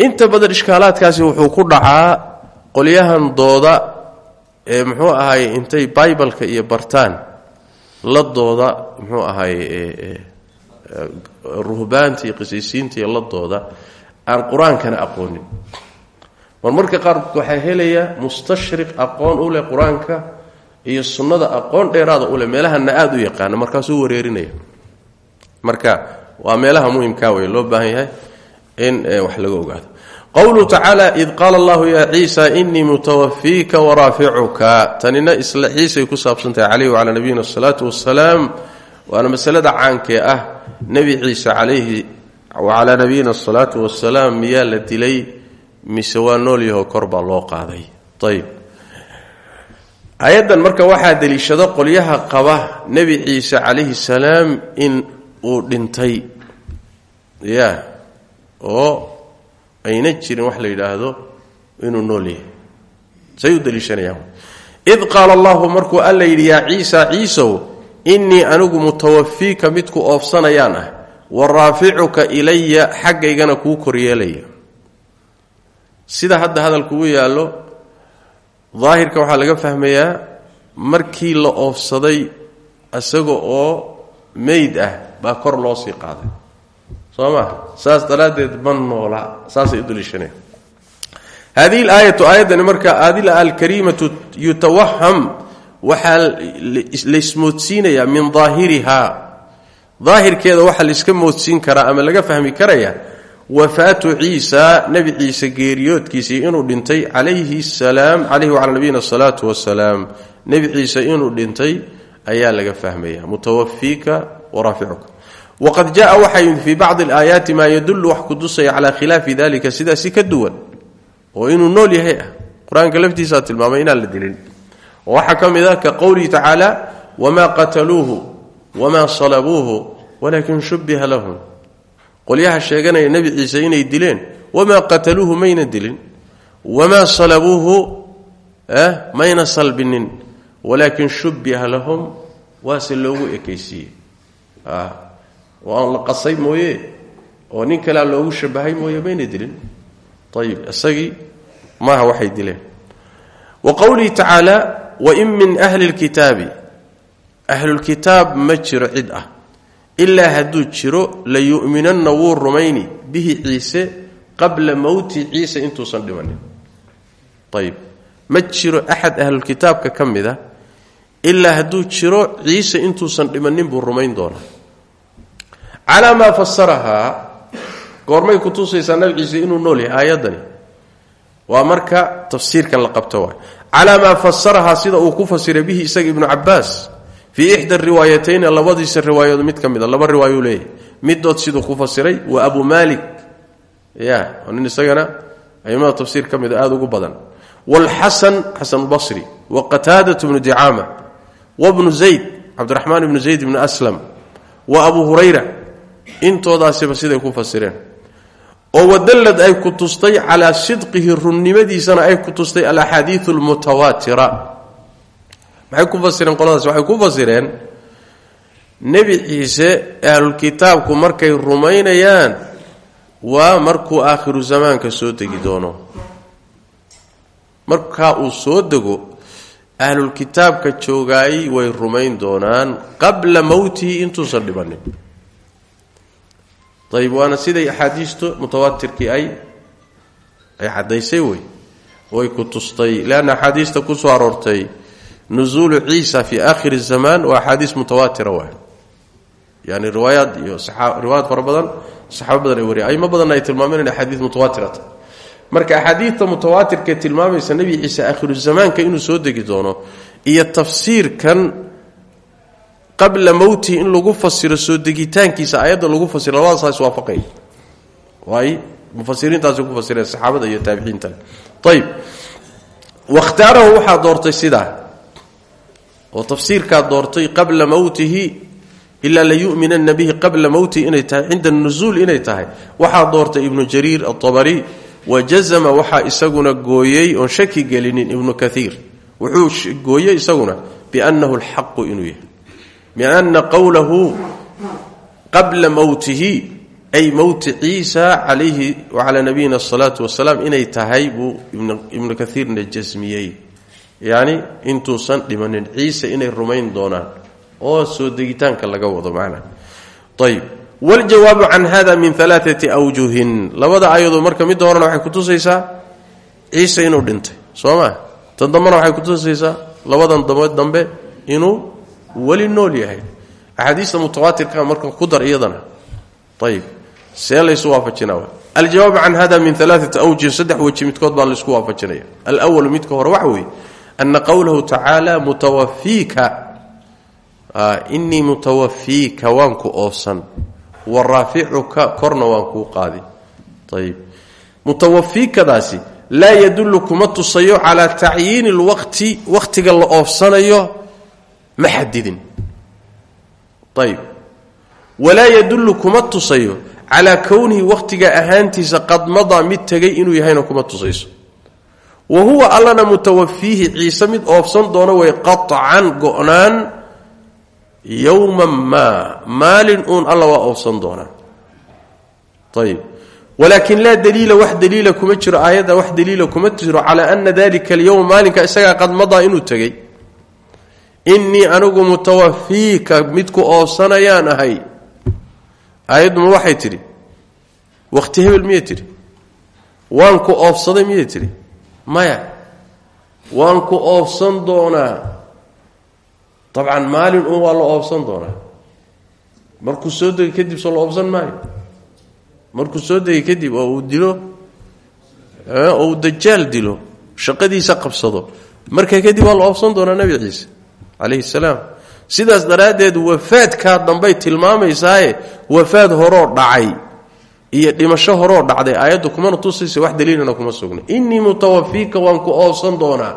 Inta badan ishkaalaadkaasi wuxuu ku dhacaa qolyahan dooda ee muxuu ahaay intay bibaleka iyo bartaan. La dooda muxuu ahaay ruhbaanta iyo qisiisiinta iyo la dooda aan qur'aankana aqoonin. Mar marka qaar waxaa helaya mustashriq aqoon u leh qur'aanka iyo sunnada aqoon dheeraada u leh meelahana aada u yaqaana markaasuu wareerinaya marka waa meelaha muhimkaa wey loo baahan yahay in wax laga ogaado. Qowluhu tacaala id qaala allahu yaa ciisa inii mutawafiika waraaficuka tanina isla ciisay ku saabsantahay caleyhi wacalaa nabiyina asalaatu wasalaam waana masalada caankee ah. Nebi ciise calayhi wacalaa nabiyina asalaatu wasalaam miyaa la dilay mise waa nool yahoo loo qaaday? Ayb ayaddan marka waxaa deliishado qolyaha qaba nebi ciise calayhi salaam in uu dhintay. Ya oo ayna jirin wax la yidhaahdo inuu nool yahay. Say u id qaala allahu markuu alla yidhi yaa ciisa ciisow innii anigu mutawafiika midku oofsanayaan ah wa raaficuka ilaya xaggaygana kuu koryeelaya. Sida hadda hadalkugu yaallo daahirka waxaa laga fahmayaa markii la oofsaday isaga oo meyd ah baa kor loo sii qaaday. Soo ma saas daraaddeed ma noola saasay u daliishaneen. Hadihi laayatu aayaddani marka aadila alkariimatu yutawaham waxaa laysmoodsiinayaa min daahirihaa daahirkeeda waxaa layska moodsiin karaa ama laga fahmi karaya wafaatu ciisa nebi ciise geeriyoodkiisii inuu dhintay calayhi salaam calayhi wacalaa nabiyina asalaatu wasalaam nebi ciise inuu dhintay ayaa laga fahmaya mutawafiika waraaficuka waqad jaa waxaa yimid fii bacdi alaayaati maa yadullu wax kudusaya calaa khilaafi dalika sidaasi ka duwan oo inuu nool yahay ah qur'aanka laftiisaa tilmaamay inaan la dilin. Oo waxaa ka mid ah ka qolyaha sheeganaya nebi ciise inay dileen wamaa qataluuhu mayna dilin wamaa salabuuhu mayna salbinin walaakin shubbiha lahum waase loogu ekaysiiyey. Waan la qasay mooye oo nin kalea loogu shabahay mooye mayna dilin. Ayib isagii maaha waxay dileen. Wa qowlihi tacaala wain min ahli lkitaabi ahlulkitaab ma jiro ah ilaa hadduu jiro la yu'minanna wuu rumayni bihi ciise qabla mowti ciise intuusan dhimanin. Ayib ma jiro axad ahlulkitaabka ka mid a ilaa hadduu jiro ciise intuusan dhimanin buu rumayn doonaa. Calaa maa fasarahaa goormay kutusaysaa nabi ciise inuu nool yahay aayaddani. Waa marka tafsiirkan la qabto waay. Calaa maa fasarahaa sida uu ku fasiray bihi isaga ibnu cabaas fii ixda riwaayatayni labadiisa riwaayadood mid ka mid a laba riwaayuu leeyahay. Midood siduu ku fasiray waa abu maalik. Ya nin isagana aimada tafsiir ka mid a aada ugu badan. Wlxasan xasan basri. Wa qataadat bnu dicaama. Wabnu zayd cabdiraxmaan ibnu zayd ibnu aslam. Wa abu hurayra. Intoodaasiba siday ku fasireen. Oo wadallad ay ku tustay calaa sidqihi runnimadiisana ay ku tustay alaxaadiiu maxay ku fasireen qoladaas? Waxay ku fasireen nebi ciise ahlulkitaabku markay rumaynayaan waa markuu aakhiru zamaanka soo degi doono. Markaa uu soo dego ahlulkitaabka joogaayay way rumayn doonaan qabla mowtihi intuusan dhibanin ayb waana siday axaadiistu mutawaatirkii ay ay caddaysay wey way ku tustay leanna axaadiista ku soo aroortay nuzuulu ciisa fi aakhiri zamaan waa axaadiis mutawaatira waay yani riwaayaad iyo riwaayaad fara badan saxaabo badan ay wariya aymo badanna ay tilmaameen in axaadiis mutawaatirata marka axaadiidta mutawaatirkae tilmaamaysa nebi ciise aakhiru zamaanka inuu soo degi doono iyo tafsiirkan qabla mowtihi in lagu fasiro soo degitaankiisa aayadda lagu fasiro labadaas iswaafaqay waay mufasiriintaasi ku fasireen saxaabada iyo taabiciinta ayib wakhtaarahu waxaa doortay oo tafsiirkaa doortay qabla mowtihi ilaa layu'minanna bihi qabla mowtihi inay tahay cinda nusuul inay tahay. Waxaa doortay ibnu jariir atabari wa jazama waxaa isaguna gooyey oon shaki gelinin ibnu kaiir wuxuu gooyey isaguna biannahu alxaqu inuu yahay. Bianna qowlahu qabla mowtihi ay mowti ciisa calayhi wacalaa nabiyina asalaatu wasalaam inay tahay buu ibnu kaiirna jasmiyey yacni intuusan dhimanin. Ciise inay rumayn doonaan. Oo soo degitaanka laga wado macnaa ayb waljawaabu can hada min alaaati awjuhin. Labada ayadoo marka midda horena waxay kutusaysaa ciise inuu dhintay. Soo tan dambena waxay kutusaysaa labadan dambe inuu weli nool yahay. Axaadiista mutawaatirka marka ku dar iyadana. Ayib see laysu waafajina aljawaab can hada min alaaati awjuhin saddex weji midkood baa laysku waafajinaya. Alwalu midka hore waxa weeye ana qowlahu tacaala mutawafiika inii mutawafiika waan ku oofsan wa raaficuka korna waan kuu qaadi ayib mutawafiikadaasi laa yadullu kuma tusayo calaa tacyiini lwaqti wakhtiga la oofsanayo ma xadidin ayib walaa yadullu kuma tusayo calaa kownihi wakhtiga ahaantiisa qad madaa mid tegay inuu yahayna kuma tusayso wa huwa allana mutawafiihi ciise mid oofsan doono way qaطcan go-naan yowman maa maalin uun alla waa oofsan doonaa. Ayib walaakin laa daliila wax daliila kuma jiro aayadda wax daliila kuma jiro calaa ana dalika alyowm maalinka isagaa qad madaa inuu tegey. Innii anigu mutawafiika midku oofsanayaan ahay. Aayadduma waxay tidhi? Wakhti hebel miyay tidhi? Ku oofsaday miyay maya waan ku oofsan doonaa. Dabcan maalin uun waa la oofsan doonaa. Markuu soo degay kadib soo la oofsan maayo. Markuu soo degay kadib oo uu dilo oo uu dajaal dilo shaqadiisa qabsado. Markaa kadib waa la oofsan doonaa nebi ciise calayhi salaam. Sidaas daraaddeed wafaadkaa dambay tilmaamaysaye wafaad horoo dhacay iyo dhimasho horoo dhacday. Aayaddu kumana tusaysa wax daliilana kuma sugna. Innii mutawafiika waan ku oofsan doonaa.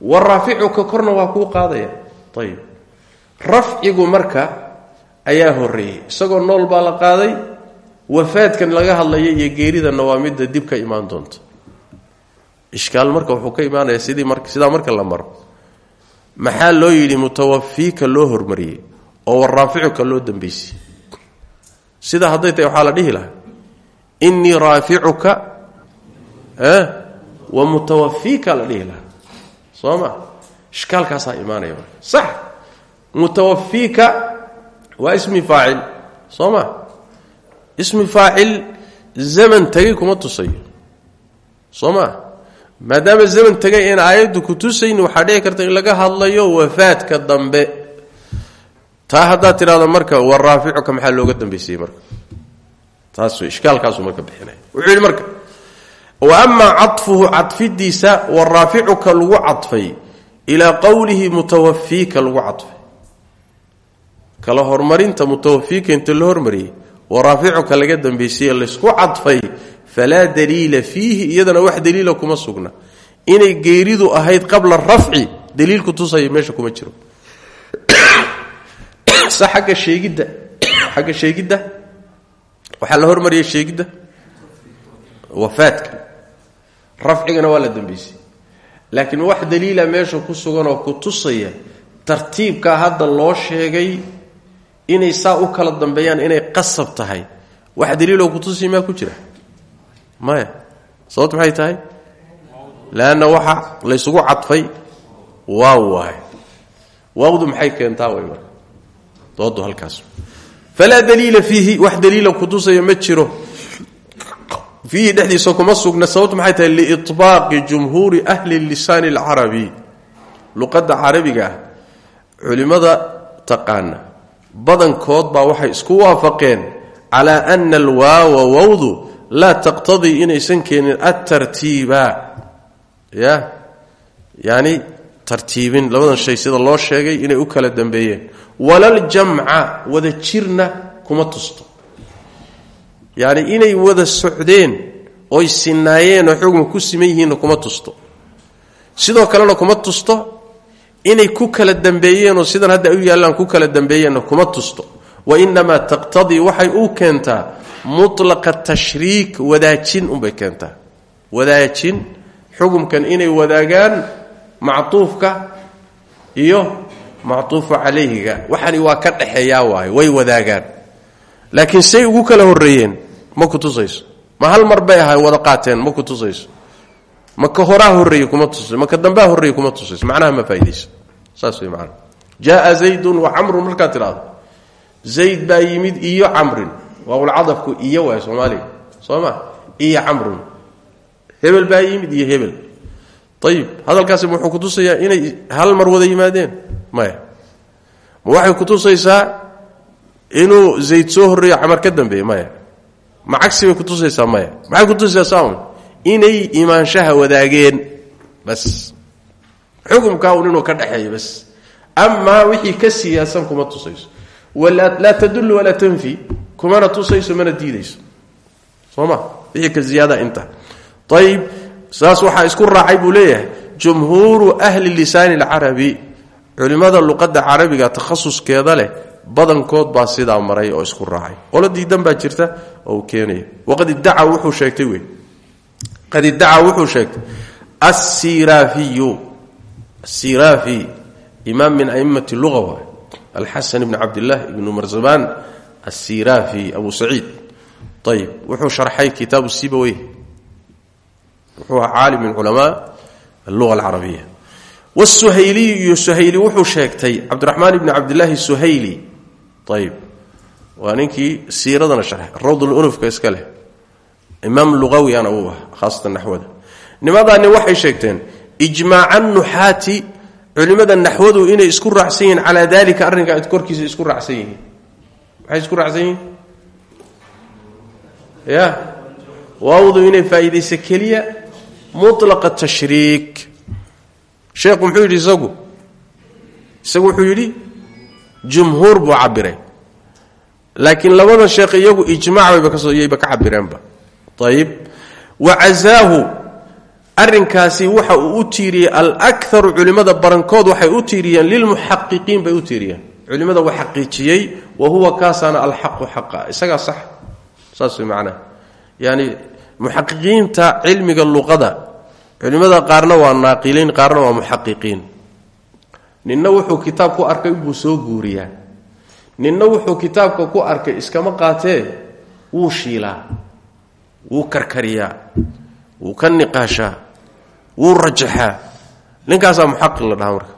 Wa raaficuka korna waa kuu qaadaya. Ayib rafcigu marka ayaa horeeyey isagoo nool baa la qaaday. Wafaadkan laga hadlaya iyo geeridanna waa midda dib ka doonta ishkaal marka wuxuu ka imaanaya sidii mar sidaa marka la maro. Maxaa loo yidhi mutawafiika loo hormariyey? Oo waraaficuka loo dambaysiyey. Sida hadday tahay waxaa la dhihi lahaa innii raaficuka wa mutawafiika la dhihi lahaa. Soo ma? Ishkaalkaasaa imaanaya sax. Mutawafiika waa ismi faacil. Soo ismi faacil zaman tegay kuma tusayo soo zaman tegay een aayaddu ku tusayn waxaa dhici karta in laga hadlayo wafaadka dambe. Taa haddaad tidhahdo marka wa raaficuka maxaa looga dambaysayey marka taas ishkaalkaasu marka bixinaya wuxuu yidhi marka wa amaa caطfuhu cadfidiisa wa raaficuka lagu cadfay ilaa qowlihi mutawafiika lagu cadfay kala horumarinta mutawafiika inta la hormariyey wa raaficuka laga dambaysiye laysku cadfay falaa daliila fiihi iyadana wax daliila kuma sugna. Inay geeridu ahayd qabla rafci daliilku tusaya meesha kuma jiro. (coughs) Agga sheegidda (coughs) waxaa la hormariyay sheegidda wafaadka rafcigana waa la dambaysay laakiin wax daliila meesha ku sugan oo ku tusaya tartiibkaa hadda loo sheegay inay saa u kala dambeeyaan inay qasab tahay wax daliiloo kutusaya maa ku jira? Maya sababtu maxay tahay? Leanna waxa laysugu cadfay waaw waay waawdu maxay keentaa way marka? Doodu halkaas falaa daliila fiihi wax daliila kutusaya ma jiro fiihi dhexdiisa kuma sugna sababtu maxay tahay liiطbaaqi jumhuuri ahli lisaani اlcarabi luqadda carabiga ah culimmada taqaana badankood baa waxay isku waafaqeen calaa ana alwaawa wawdu laa taqtadii inaysan keenin altartiiba ya yani tartiibin labadan shay sida loo sheegay inay u kala dambeeyeen walaljamca wada jirna kuma tusto. Yacni inay wada socdeen oy sinaayeen oo xugma ku siman yihiinna kuma tusto. Sidoo kalena kuma tusto inay ku kala dambeeyeenoo sidan hadda u yaallaan ku kala dambeeyeenna kuma tusto. Wa inamaa taqtadii waxay u keentaa mutlaqa tashriik wadaajin unbay keentaa. Wadaajin xugumkan inay wadaagaan mactuufka iyo mactuufu calayhiga waxani waa ka dhexeeyaa waaye way wadaagaan. Laakiin say ugu kala horreeyeen ma ku tusayso. Ma hal mar bay ahay wada qaateen ma ku tusayso. Ma ka horaa horreeye kuma tusayso. Ma ka dambaa horreeye kuma tusayso. Macnaha ma faa'idayso saas way macnaha. Jaaa zaydun wa camrun markaad tidhaahdo. Zayd baa yimid iyo camrin. Waawlcadafku iyo waay soomaaliga soo iyo camrun. Hebel baa yimid iyo hebel ayib hadalkaasi wuxuu kutusayaa inay hal mar wada yimaadeen. Maya. Ma waxay kutusaysaa inuu zayd soo horreeyo camar ka dambeeye maya. Ma cagsi bay kutusaysaa maya. Maxay kutusaysaa saaun inay imaanshaha wadaageen bas. Xukumkaa un inuu ka dhexeeyo bas. Amaa wixii ka siyaasan kuma tusayso. Laa tadullu walaa tanfi. Kumana tusayso mana diidayso. Soo ma wixii ka ziyaada saas waxaa isku raacay buu leeyahay jumhuuru ahli lisaani alcarabi culimmada luqadda carabiga takhasuskeeda leh badankood baa sidaa maray oo isku raacay. Qolo diidan baa jirta oo uu keenaya waqad wuxuu sheegtay wey qad iddacaa wuxuu sheegtay assiraafiyu asiraafi imaam min a'immati luga waay alxasan ibni cabdillaah ibnu marzaban assiraafi abu saciid. Ayib wuxuu sharxay kitaabu sibawey wuxuu ahaa caalim min culamaa alluga alcarabiya. Wasuhayliyu iyo suhayli wuxuu sheegtay cabdiraxmaan ibni cabdillaahi suhayli. Ayib waa ninkii siiradana sharxay rawdulunufka iska leh. Imaam luqawi ana uu ah khaasatan naxwada. Nimadaani waxay sheegteen ijmaaca nuxaati culimmada naxwadu inay isku raacsan yihiin calaa dalika arrinka korkiisa isku raacsan yihiin. Maxay isku raacsan yihiin? Ya waawdu inay faa'iidaysa keliya mutlaqa tashriik. Sheekhu muxuu isagu isagu wuxuu yidhi jumhuur buu cabiray laakiin labadan sheekh iyagu ijmac bayba kasooyayba ka cabireenba ayib wacazaahu arrinkaasi waxa uu u tiiriyey alakaru culimmada barankood waxay u tiiriyeen lilmuxaqiqiin bay u tiiriyeen. Culimmada wa xaqiijiyey wa huwa kaasaana alxaqu xaqa. Isagaa sax. Saas way yaani muxaqiqiinta cilmiga luqada. Culimmada qaarna waa naaqiliin qaarna waa muxaqiqiin. Ninna wuxuu kitaab ku arkay buu soo guuriyaa. Ninna wuxuu kitaabka ku arkay iskama qaatee wuu shiilaa wuu karkariyaa wuu ka niqaashaa wuu rajaxaa. Ninkaasaa muxaqiq la dhahaa marka.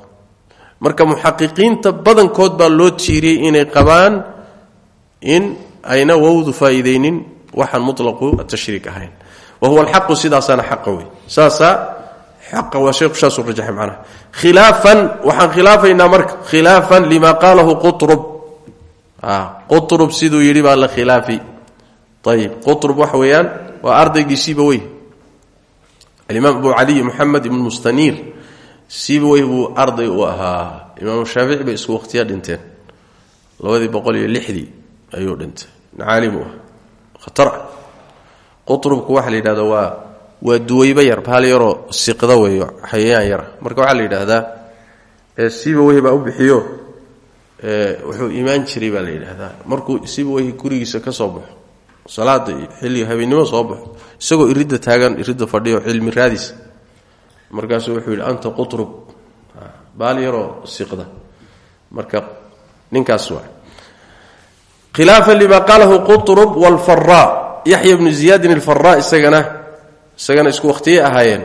Marka muxaqiqiinta badankood baa loo tiiriyey inay qabaan in ayna wowdu faa'iidaynin waxaan mutlaqu atashriik ahayn. Wa huwa alxaqu sidaasaana xaqa wey saasaa xaqa waa sheekhu saasuu rajaxay macnaha. Khilaafan waxaan khilaafaynaa marka khilaafan lima qaalahu qutrub. Qutrub siduu yidhi baa la khilaafi. Ayib qutrub waxa weeyaan waa ardaygii sibawey alimaam abu caliy moxamed ibn mustaniir sibawey buu arday u ahaa. Imaam shaafici bay isku waqtiya dhinteen. Labadii boqol iyo lixdii ayuu dhintay. Caalim u ah khatar. Ah qutrubku waxaa la yidhahdaa waa waa duwayba yar bahal yaroo siqda weeyo xayayaan yara marka waxaa la yidhaahdaa sibawey baa u bixiyo wuxuu imaan jiray baa la yidhaahdaa markuu sibawey gurigiisa ka soo baxo salaada iyo xilliga habeennimo soo baxo isagoo iridda taagan iridda fadhiyo cilmi raadis. Markaasuu wuxuu yidhi anta qutrub. Baal yaroo siqda. Marka ninkaas waa khilaafan lima qaalahu qutrub waalfaraa yaxya bnu ziyaadin alfaraa isagana isagana isku wakhtiyay ahaayeen.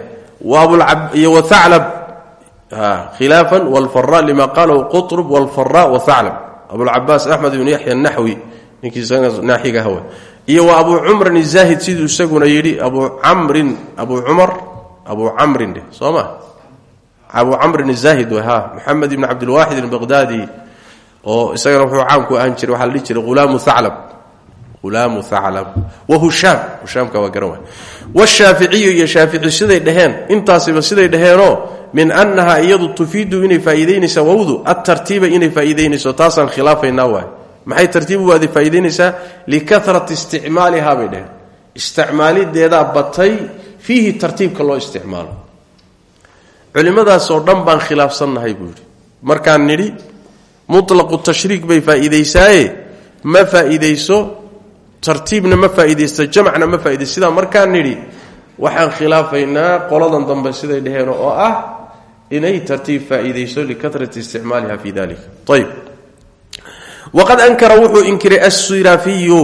Iyo waclab khilaafan waalfaraa lima qaalahu qutrub waalfaraa waclab abulcabaas axmed ibnu yaxya anaxwi ninkii naaxiga hawa iyo wa abu cumrin izaahid siduu isaguna yidhi abu camrin abu cumar abu camrin soo ma? Abu camrin izaahid w ha moxamed ibn cabdilwaaxid albaqdaadi oo isagana wuxuu caamku ahaan jiray waxaa la jiray hulaamu aclab hulaamu aclab wa hushaam. Hushaamka waa garan waay. Washaaficiyu iyo shaafici siday dhaheen. Intaasiba siday dhaheenoo min annaha iyadu tufiidu inay faa'iidaynaysaa wowdu atartiiba inay faa'iidaynayso taasaan khilaafaynaa waay. Maxay tartiibu waadi faa'iidaynaysaa? Likarati isticmaalihaa bay dheheen isticmaalideedaa batay fiihi tartiibka loo isticmaalo. Culimmadaasoo dhan baan khilaafsannahay buu markaan nidhi mutlaqu tashriik bay faa'iidaysaaye? Ma faa'iidayso? Tartiibna ma faa'iidaysto jamcna ma faaidayso sidaa markaan nidhi waxaan khilaafaynaa qoladan dambe siday dheheen oo ah inay tartiib faa'iidayso likarati isticmaaliha fi dalika ayb waqad ankara wuxuu inkiray assiraafiyu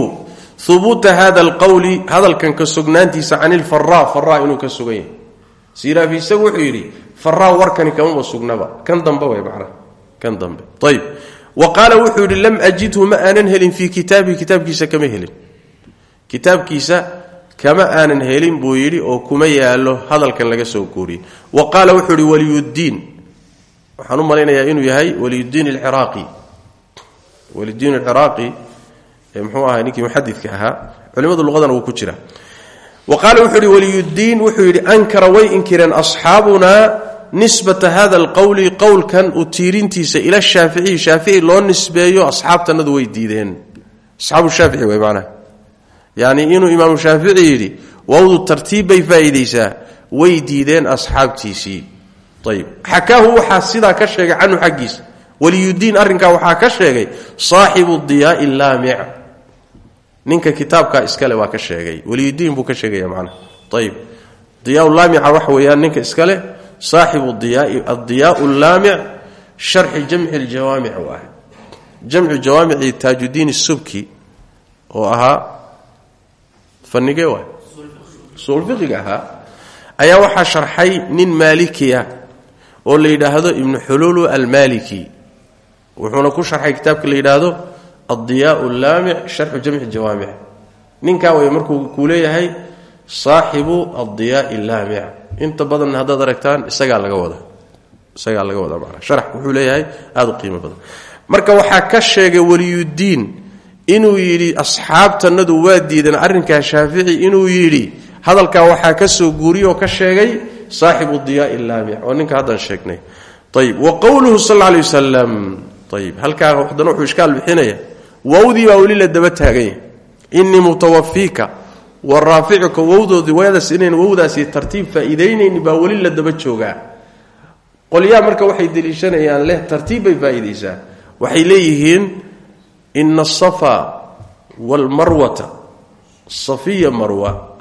hubuuta hada alqowli hadalkan ka sugnaantiisa can ilfara fara inuu ka sugan yahay siraafi isagu wuxuu warkani kamaba sugnaba kan dambe way macnaha kan dambe. Ayb wa qaala wuxuu yidhi lam ajidhu ma aanan helin fii kitaabihi kitaabkiisa kama helin. Kitaabkiisa kama aanan helin buu yidhi oo kuma yaalo hadalkan laga soo guuriyey wa qaala wuxuu yidhi waliyuddiin waxaan u malaynayaa inuu yahay waliyuddiin alciraaqi. Waliyuddiin alciraaqi ee muxuu ahay ninkii muxadidka ahaa culimada luqadana wuu ku jira. Wa qaala wuxuu yidhi waliyuddiin wuxuu yidhi ankara nisbata hada alqowli qowlkan u tiirintiisa ila shaaficiyi shaafici loo nisbeeyo asxaabtanadu way diideen. Asxaabu shaafici way macnaha yacni inuu imaamu shaafici yidhi wawdu tartiib bay way diideen asxaabtiisii. Ayib xakaahu waxaa sidaa ka sheegay canhu xaggiisa. Waliyuddiin arrinkaa waxaa ka sheegay saaxibu diyaai laamic. Ninka kitaabkaa iskale waa ka sheegay. Waliyuddiin buu ka sheegaya macnaha ayib diyaa laamica waxa weeyaan ninka iskale saaxibu addiyaau laamic sharxi jamci ljawaamic u ah jamcu jawaamici taajuddiin subki oo ahaa fanige waay? Usulfiqiga ahaa. Ayaa waxaa sharxay nin maalikiya oo la yidhaahdo ibnu xululu almaliki wuxuuna ku sharxay kitaabka la yidhaahdo addiyaau laamic sharxu jamci jawaamic. Ninkaa way markuu kuu leeyahay saaxibu addiyaai laamic inta badan haddaad aragtaan isagaa laga wada isagaa laga wada manaa sharax wuxuu leeyahay aada u qiimo badan. Marka waxaa ka sheegay waliyuddiin inuu yidhi asxaabtanadu waa diideen. Arrinkaa shaafici inuu yidhi hadalkaa waxaa ka soo guuriye oo ka sheegay saaxibu diyaai laamic oo ninka haddaan sheegnay. Ayib wa qowluhu sal alay wasalam ayib halkaa haddana wuxuu ishkaal bixinaya. Wawdii baa weli la daba taaganya innii mutawafiika wa raaficuka wowdoodii wayadaas inayn wowdaasi tartiib faa'iidaynayni baa weli la daba joogaa. Qolyaha marka waxay deliishanayaan leh tartiib bay faa'iidaysaa. Waxay leeyihiin ina asafa waalmarwata safiya marwa.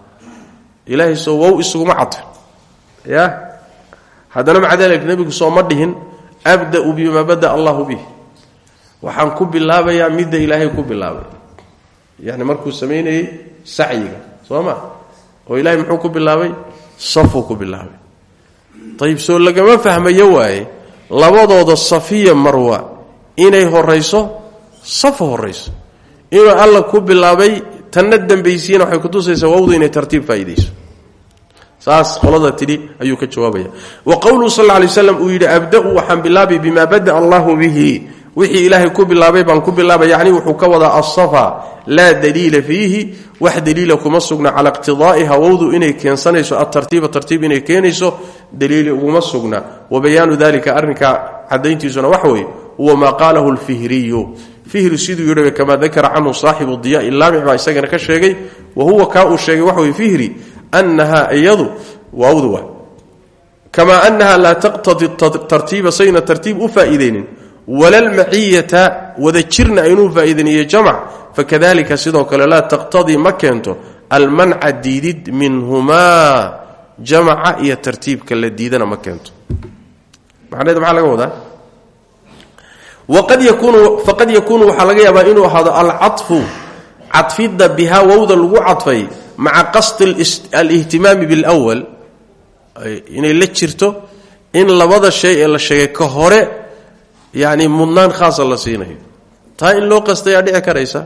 Ilaahay soo wow isuguma cadfin. Ya? Haddana maca dalik nebigu sooma dhihin abda'u bimaa bada allahu bih. Waxaan ku bilaabayaa midda ilaahay ku bilaabay. Yani markuu samaynayey sacyiga soo ma oo ilahay muxuu ku bilaabay? Safuu ku bilaabay. Ayib soo lagama fahmayo waaye labadooda safiya marwa inay horayso safa horayso inuu alla ku bilaabay tanna dambaysiina waxay kutusaysaa wawdu inay tartiib faa'iidayso. Saas qolada tidhi ayuu ka jawaabaya. Wa qowluhu sal lla lay slam uu yidhi abda'u waxaan bilaabay bimaa bada'a allahu bihi wixii ilaahay ku bilaabay baan ku bilaabay yacni wuxuu ka wadaa asafa laa daliila fiihi wax daliila kuma sugna cala iqtidaa'iha wowdu inay keensanayso atartiiba tartiib inay keenayso daliili uguma sugna. Wa bayaanu dalika arrinka cadayntiisuna wax weeye huwa maa qaalahu lfihriyu fihri siduu yidhi kamaa dakara canhu saaxibu diyaai laamic baa isagana ka sheegay wa huwa kaa uu sheegay waxa weye fihri annaha iyadu waawdu wa kamaa annaha laa taqtadi tartiiba sayna tartiib u faa'iidaynin wala lmaciyata wada jirna aynuu faa'iidaniye jamc fakadalika sidoo kale laa taqtadii ma keento almanca diidid minhumaa jamca iyo tartiibka la diidana ma keento. Macnaheed laga wadaa? Faqad yakuunu waxaa laga yaabaa inuu ahaado alcaطfu cadfidda bihaa wowda lagu cadfay maca qasdi alihtimaami bilwal inay la jirto in labada shay ee la sheegay ka hore yacni mudnaan khaasa la siinayo. Taa in loo qastayaa dhici karaysa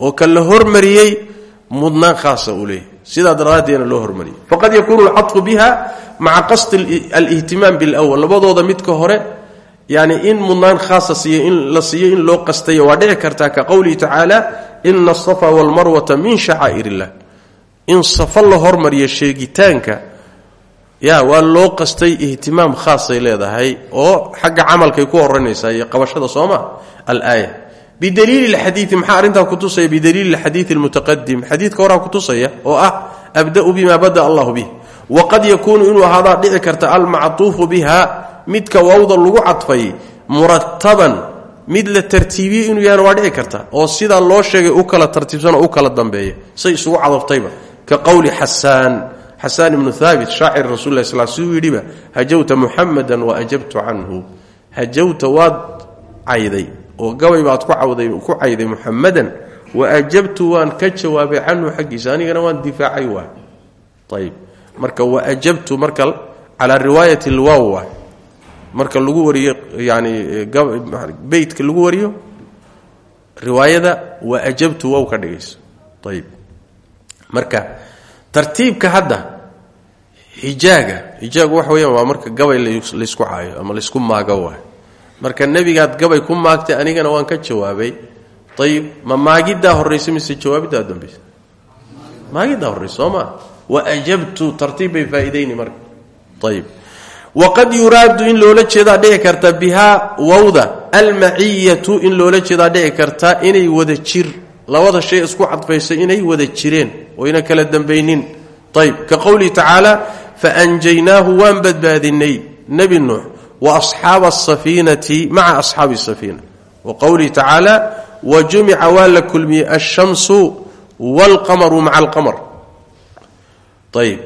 oo ka la hormariyey mudnaan khaasa uu leeyahy sidaa daraaddeedna loo hormariyey faqad yakuunu alcaطfu biha maca qasdi alihtimaam bilwal labadooda midka hore yani in mudnaan khaasa siiy in la siiyo in loo qastayo waa dhici kartaa ka qowlihi tacaala ina asafa walmarwata min shacaa'ir illah in safa la hormariyo sheegitaanka ya waa loo qastay ihtimaam khaasay leedahay oo xagga camalkay ku horanaysaa iyo qabashada sooma? Alaaya bidaliili lxadiii maxaa arrintaa kutusaya bidaliili lxadiidi lmutaqadim xadiidka horaa kutusaya oo ah abda'u bima bada allahu bih waqad yakuunu inuu ahaadaa dhici karta almactuufu biha midka wawda lagu cadfay murataban mid la tartiibiyey inuu yahana waa dhici karta oo sidaa loo sheegay u kala tartiibsan oo u kala dambeeya. Say isugu xasaan xasaan ibnu haabit shaacir rasul lah sl siduu yidhiba hajawta muxamadan wa ajabtu canhu hajawta waad cayday oo gabay baad ku cayday muxamadan wa ajabtu waan ka jawaabay canhu xaggiisa anigana waan difaacay waay ayb marka wa ajabtu marka calaa riwaayati lwaaw waay marka lagu wariyo yani beytka lagu wariyo riwaayada wa ajabtu wow ka dhigayso ayb marka tartiibka hadda xijaaga xijaagu waxa weyaan waa marka gabay laysku caayo ama laysku maago waay. Marka nebigaad gabay ku maagtay anigana waan ka jawaabay ayib ma maagiddaa horraysa mise jawaabiddaa dambaysa maagiddaa horraysa wa ajabtu tartiib bay marka. Ayib waqad yuraadu in loola jeedaa dhici karta bihaa wawda almaciyatu in loola jeedaa dhici karta inay wada jir labada shay isku cadfaysay inay wada jireen oyna kala dambaynin ayb ka qowlihi tacaala faanjaynaahu waan badbaadinay nebi nuux wa asxaaba asafiinati maca asxaabi safiina wa qowlihi tacaala wa jumica waa la kulmiyey alshamsu waalqamaru maca alqamar. Ayb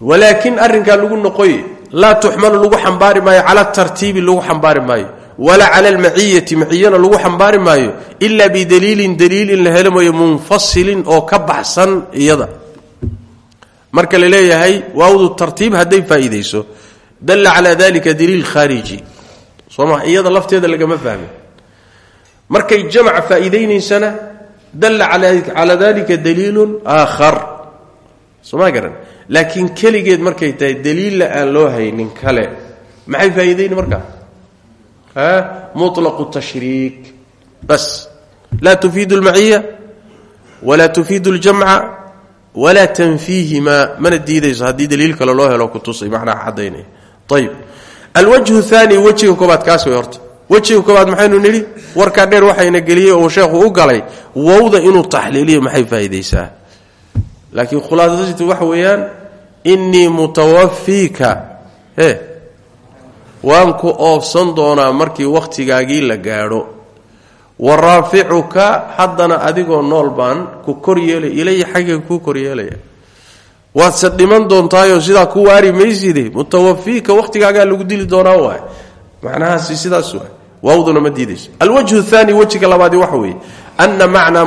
walaakin arrinkaa lagu noqoy laa tuxmalu lagu xambaari maayo cala tartiibi lagu xambaari maayo walaa cala almaciyati maciyana lagu xambaari maayo ila bidaliilin daliil in la helo mooyo munfasilin oo ka baxsan iyada marka la leeyahay waawdu tartiib hadday faa'iidayso dalla calaa dalika daliil khaariji sooma iyada lafteeda lagama fahmin. Markay jamc faa'iidaynaysana dalla calaa dalika daliilun aakhar. Sooma garan? Laakiin keligeed markay tahay daliilla aan loo haynin kale maxay faa'iidayni markaa? Mulaqu tashriik. Bas. Laa tufiidu almaciya walaa tufiidu ljamca walaa tanfiihima mana diidayso haddii daliil kale loo helo kutusay macnaha cadaynaya ayib alwajhu haani wejiga koobaad kaas way horta wejiga koobaad maxaynu nidhi warkaa dheer waxayna geliyey oo sheekhu u galay wowda inuu taxliiliyo maxay faa'iidaysaa laakiin khulaasadiitu waxa weeyaan innii mutawafiika e waan ku oofsan doonaa markii wakhtigaagii la gaadho wa raaficuka haddana adigoo nool baan ku kor yeelay ilaya xaggayga kuu kor yeelaya. Waadse dhiman doontaayoo sidaa ku waari mayside mutawafiika wakhtigaagaa lagu dili doonaa waay macnahaasi sidaas waay waawduna ma alwajhu thaani wejiga labaadi waxa weeye. Anna macnaa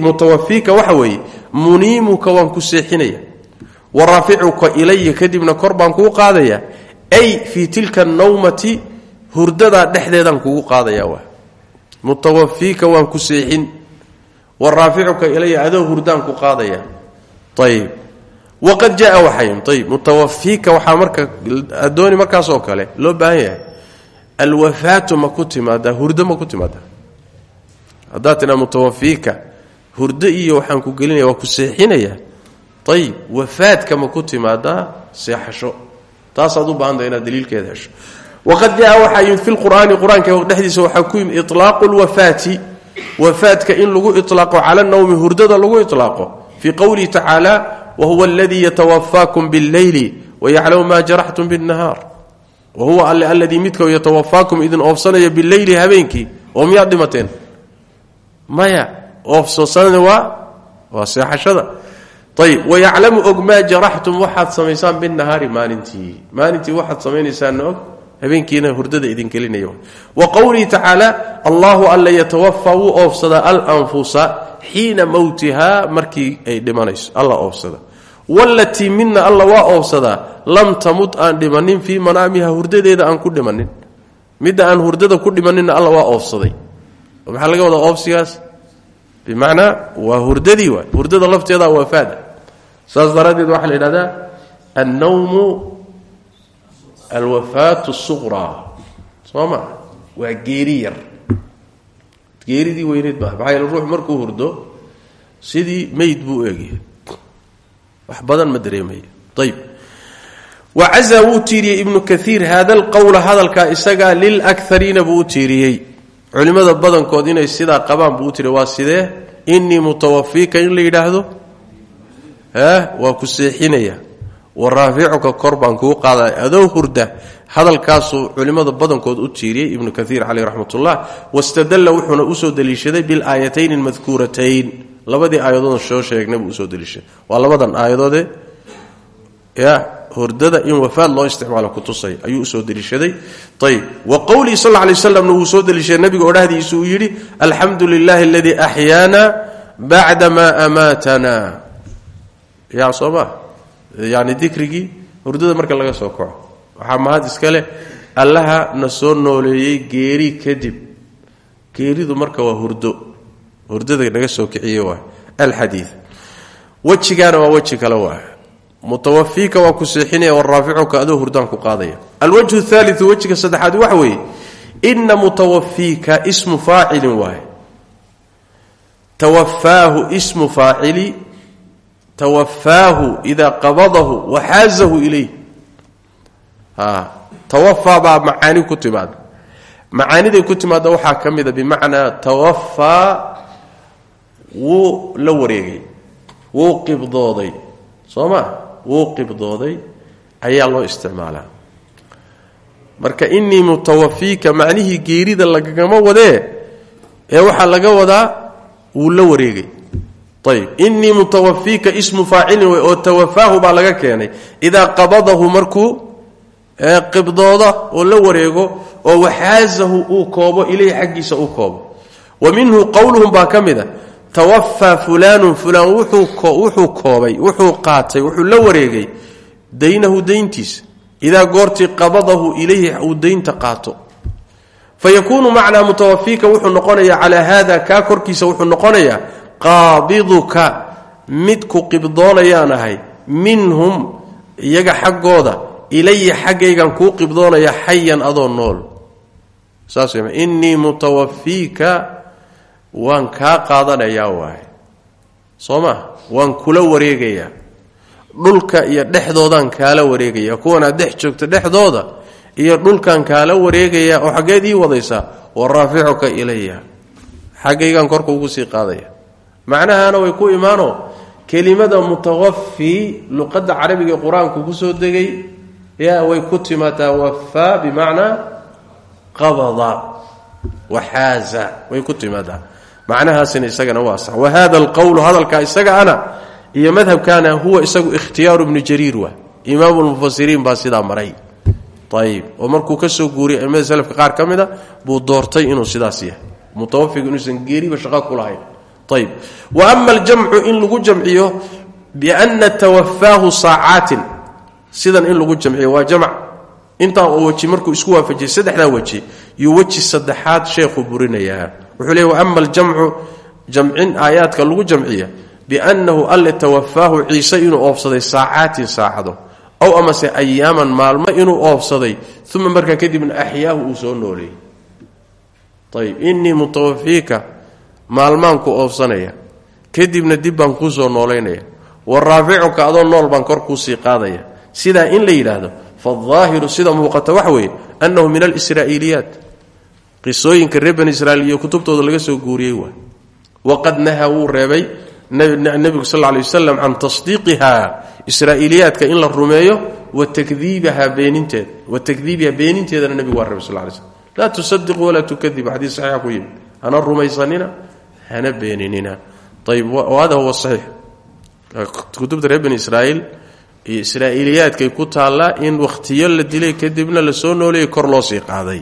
mutawafiika waxa weeye muniimuka waan ku seexinaya. Wa raaficuka ilaya kadibna kor baan kuu qaadaya. Ay fii tilka nawmati hurdadaa dhexdeedaan kugu qaadaya waa mutawafiika waan ku seexin wa raaficuka ilaya adoo hurdaan ku qaadaya. Ayib waqad jaa waxayn ayib mutawafiika waxaa marka adooni markaas oo kale loo baahan yahay. Alwafaatu ma ku timaadaa hurdo ma ku timaadaa. Haddaad tidhaa mutawafiika hurdo iyo waxaan ku gelinaya waa ku seexinaya. Ayib wafaadka ma ku timaadaa seexasho. Taasaad u baahanta inaad daliilkeeda waqad jaa waxaa yimid fi lqur'aani qur'aanka dhexdiisa waxaa ku yimid ilaaqu lwafaati wafaadka in lagu ilaaqo cala nawmi hurdada lagu ilaaqo fii qowlihi tacaala wahuwa aladii yatawafaakum billeyli wayaclamu maa jaraxtum binnahaar wahuwa alle aladii midka yatawafaakum idin oofsanaya bileyli habeenkii oo miyaad dhimateen maya oofsoosanada waa waa seexashada ayb wayaclamu og maa jaraxtum waxaad samaysaan binahaari maalintii maalintii waxaad samaynaysaanna og habeenkiina hurdada idin gelinaya wa qowlihi tacaala allahu alla yatawafaa wuu oofsadaa alanfusa xiina mowtihaa markii ay dhimanayso alla oofsada. Walatii midna alla waa oofsadaa lam tamut aan dhimanin fii manaamiha hurdadeeda aan ku dhimanin. Midda aan hurdada ku dhimaninna alla waa oofsaday. Maxaa laga wadaa oofsigaas? Bimacnaa waa hurdadii waay. Hurdada lafteeda waa faada. Saas daraaddeed waxaa la yidhahdaa annawmu alwafaatu suqraa soo ma waa geeri yar. Geeridii weyneyd maaha maxaa yeele ruux markuu hurdo sidii meyd buu eegaya wax badan ma dareemaya ayib wacazaa wuu tiiriyey ibnu kaiir haada alqowla hadalkaa isagaa lilakariina buu u tiiriyey. Culimmada badankood inay sidaa qabaan buu u wa raaficuka kor baan kuu qaada adoo hurda. Hadalkaasuu culimmada badankood u tiiriyey ibnu kaiir caleyh raxmatullah wastadalla wuxuuna u soo deliishaday bilaayatayn almadkuuratayn labadii aayadood soo sheegnay buu u soo deliishaday waa labadan aayadoode ya hurdada in wafaad loo isticmaalo kutusay ayuu u soo deliishaday. Ayb wa qowlihi sal lla alay waslamna wuu soo deliishaday nabiga odhahdiisu uu yidhi alxamdu lilahi aladii axyaana bacda amaatana. Ya soo ma yani dikrigii hurdada marka laga soo kaco waxaa mahad iska leh allaha na soo nooleeyey geeri kadib. Geeridu marka waa hurdo. Hurdada naga soo kiciye waay alxadii wejigaana waa weji kale waay mutawafiika waa ku seexinaya waraaficuka adoo hurdaan ku qaadaya. Alwajhu thaaliu wejiga saddexaad waxa weeye. Ina mutawafiika ismu faacilin waaye. Tawafaahu ismu faacili tawafaahu idaa qabadahu waxaazahu ilayh tawafaa baa macaani ku timaada macaaniday ku timaada waxaa ka mida bimacnaa tawafaa wuu la wareegay wuu qibdooday soo ma wuu ayaa loo isticmaalaa marka inii mutawafiika macnihii geerida lagagama wadee ee waxaa laga wadaa wuu la wareegay inii mutawafiika ismu faacilin wey oo tawafaahu baa laga keenay. Idaa qabadahu markuu qibdooda oo la wareego oo waxaazahu uu koobo ilayhi xaggiisa uu koobo. Wa minhu qowluhum baa ka mid a tawafaa fulaanun fulaan wuxuu koobay wuxuu qaatay wuxuu la wareegay daynahu dayntiisa idaa goortii qabadahu ilayhi uu daynta qaato. Fa yakuunu macnaa mutawafiika wuxuu noqonayaa calaa haada kaa korkiisa wuxuu noqonayaa qaabiduka mid ku qibdoonayaan ahay minhum iyaga xaggooda ilaya xaggaygan kuu qibdoonaya xayan adoo nool. Innii mutawafiika waan kaa qaadanayaa waaye. Soo ma waan kula wareegayaa dhulka iyo dhexdoodaan kaala wareegaya. Kuwanaad dhex joogta dhexdooda iyo dhulkan kaala wareegayaa oo xaggeed ii wadaysaa wa raaficuka ilaya xaggaygaan korka ugu sii qaadaya macnahaana way ku imaano kelimada mutawafi luqadda carabiga qur'aanku ku soo degay yaa way ku timaadaa wafaa bimacnaa qabada waxaaza way ku timaadaa. Macnahaasina isagana waa sax. Wa hada alqowlu hadalkaa isaga ana iyo madhabkaana huwa isagu ikhtiyaaru ibnu jariir waa. Imaamu lmufasiriin baa sidaa maray. Ayib oo markuu ka soo guuriyay aimada qaar ka mid buu doortay inuu sidaas yahay. Mutawafigu inuusan geeriba shaqa ku lahayn ayib wa ama aljamcu in lagu jamciyo biana tawafaahu saacaatin sidan in lagu jamciyo waa jamc. Intaa oo weji markuu isku waafajiyay saddexdaa weji yuu weji saddexaad sheekhu burinayaa wuxuu leey wa ama aljamcu jamcin aayaadka lagu jamciya biannahu alle tawafaahu ciise inuu oofsaday saacaatin saacado ow amase ayaaman maalmo inuu oofsaday uma markaa kadibna axyaahu uu soo nooleeyey mutawafiika maalmaanku oofsanaya. Kadibna dib baan kuu soo noolaynaya. Wa raaficuka adoo nool baan kor kuusii qaadaya. Sidaa in la yidhaahdo faaahiru sida muuqata waxa weeye annahu min alsraa'iiliyaat qisooyinka reer bani israiil iyo kutubtooda laga soo guuriyey waay waqad naha wuu reebay nebigu sal ly waslam can tasdiiqiha israa'iiliyaadka in la rumeeyo wa takdiibaha beeninteeda wa takdiibiha beeninteedana nebigu waa reebay sal lay slm laa tusadiqu walaa tukadibu xadiis saxiixa hana rumaysanina hana beeninina. Ayb hada huwa saxiix. Kutubta reer bani israa'iil iyo israa'iiliyaadkay ku taallaa in wakhtiyo la dilay kadibna la soo nooleeyay kor loo sii qaaday.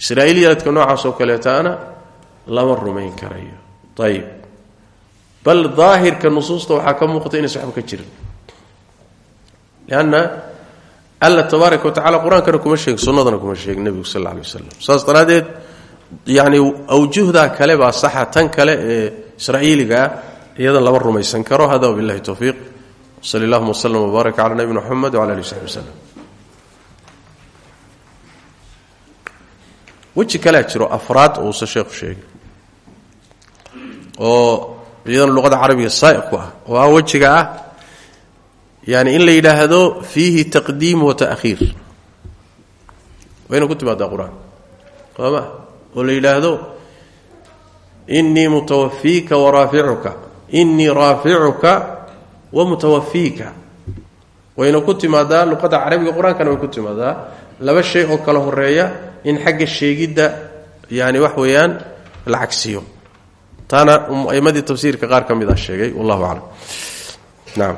Israa'iiliyaadka noocaas oo kaleetaana lama rumayn karayo. Ayib bal daahirka nusuusta waxaa ka muuqata inaysa waxba ka jirin. Lianna alla tabaaraka wa tacala qur'aankana kuma sheegin sunnadana kuma sheegin nebigu sal alla alay saas daraaddeed yacni awjuhdaa kale baa saxa tan kale ee israa'iiliga ah iyada lama rumaysan karo. Hada wabillahi towfiiq sal allahuma wslm wbaarak cala nabina mxamed wala ali saxbi wslem weji kalea jiro afraad uusa sheekhu sheegay oo iyadana luqada carabiga saaiq ku ah. Oo ah wejiga ah yani in la yidhaahdo fiihi taqdiim wa ta'khiir. Wayna ku timaadaa qur'aan. Sooma oo la yidhaahdo innii mutawafiika waraaficuka innii raaficuka wa mutawafiika wayna ku timaadaa luqada carabiga qur'aankana way ku timaadaa. Laba shay oo kala horreeya in xagga sheegidda yani wax weeyaan la cagsiyo taana aimadii tafsiirka qaar ka mid ah sheegay wallahu aclam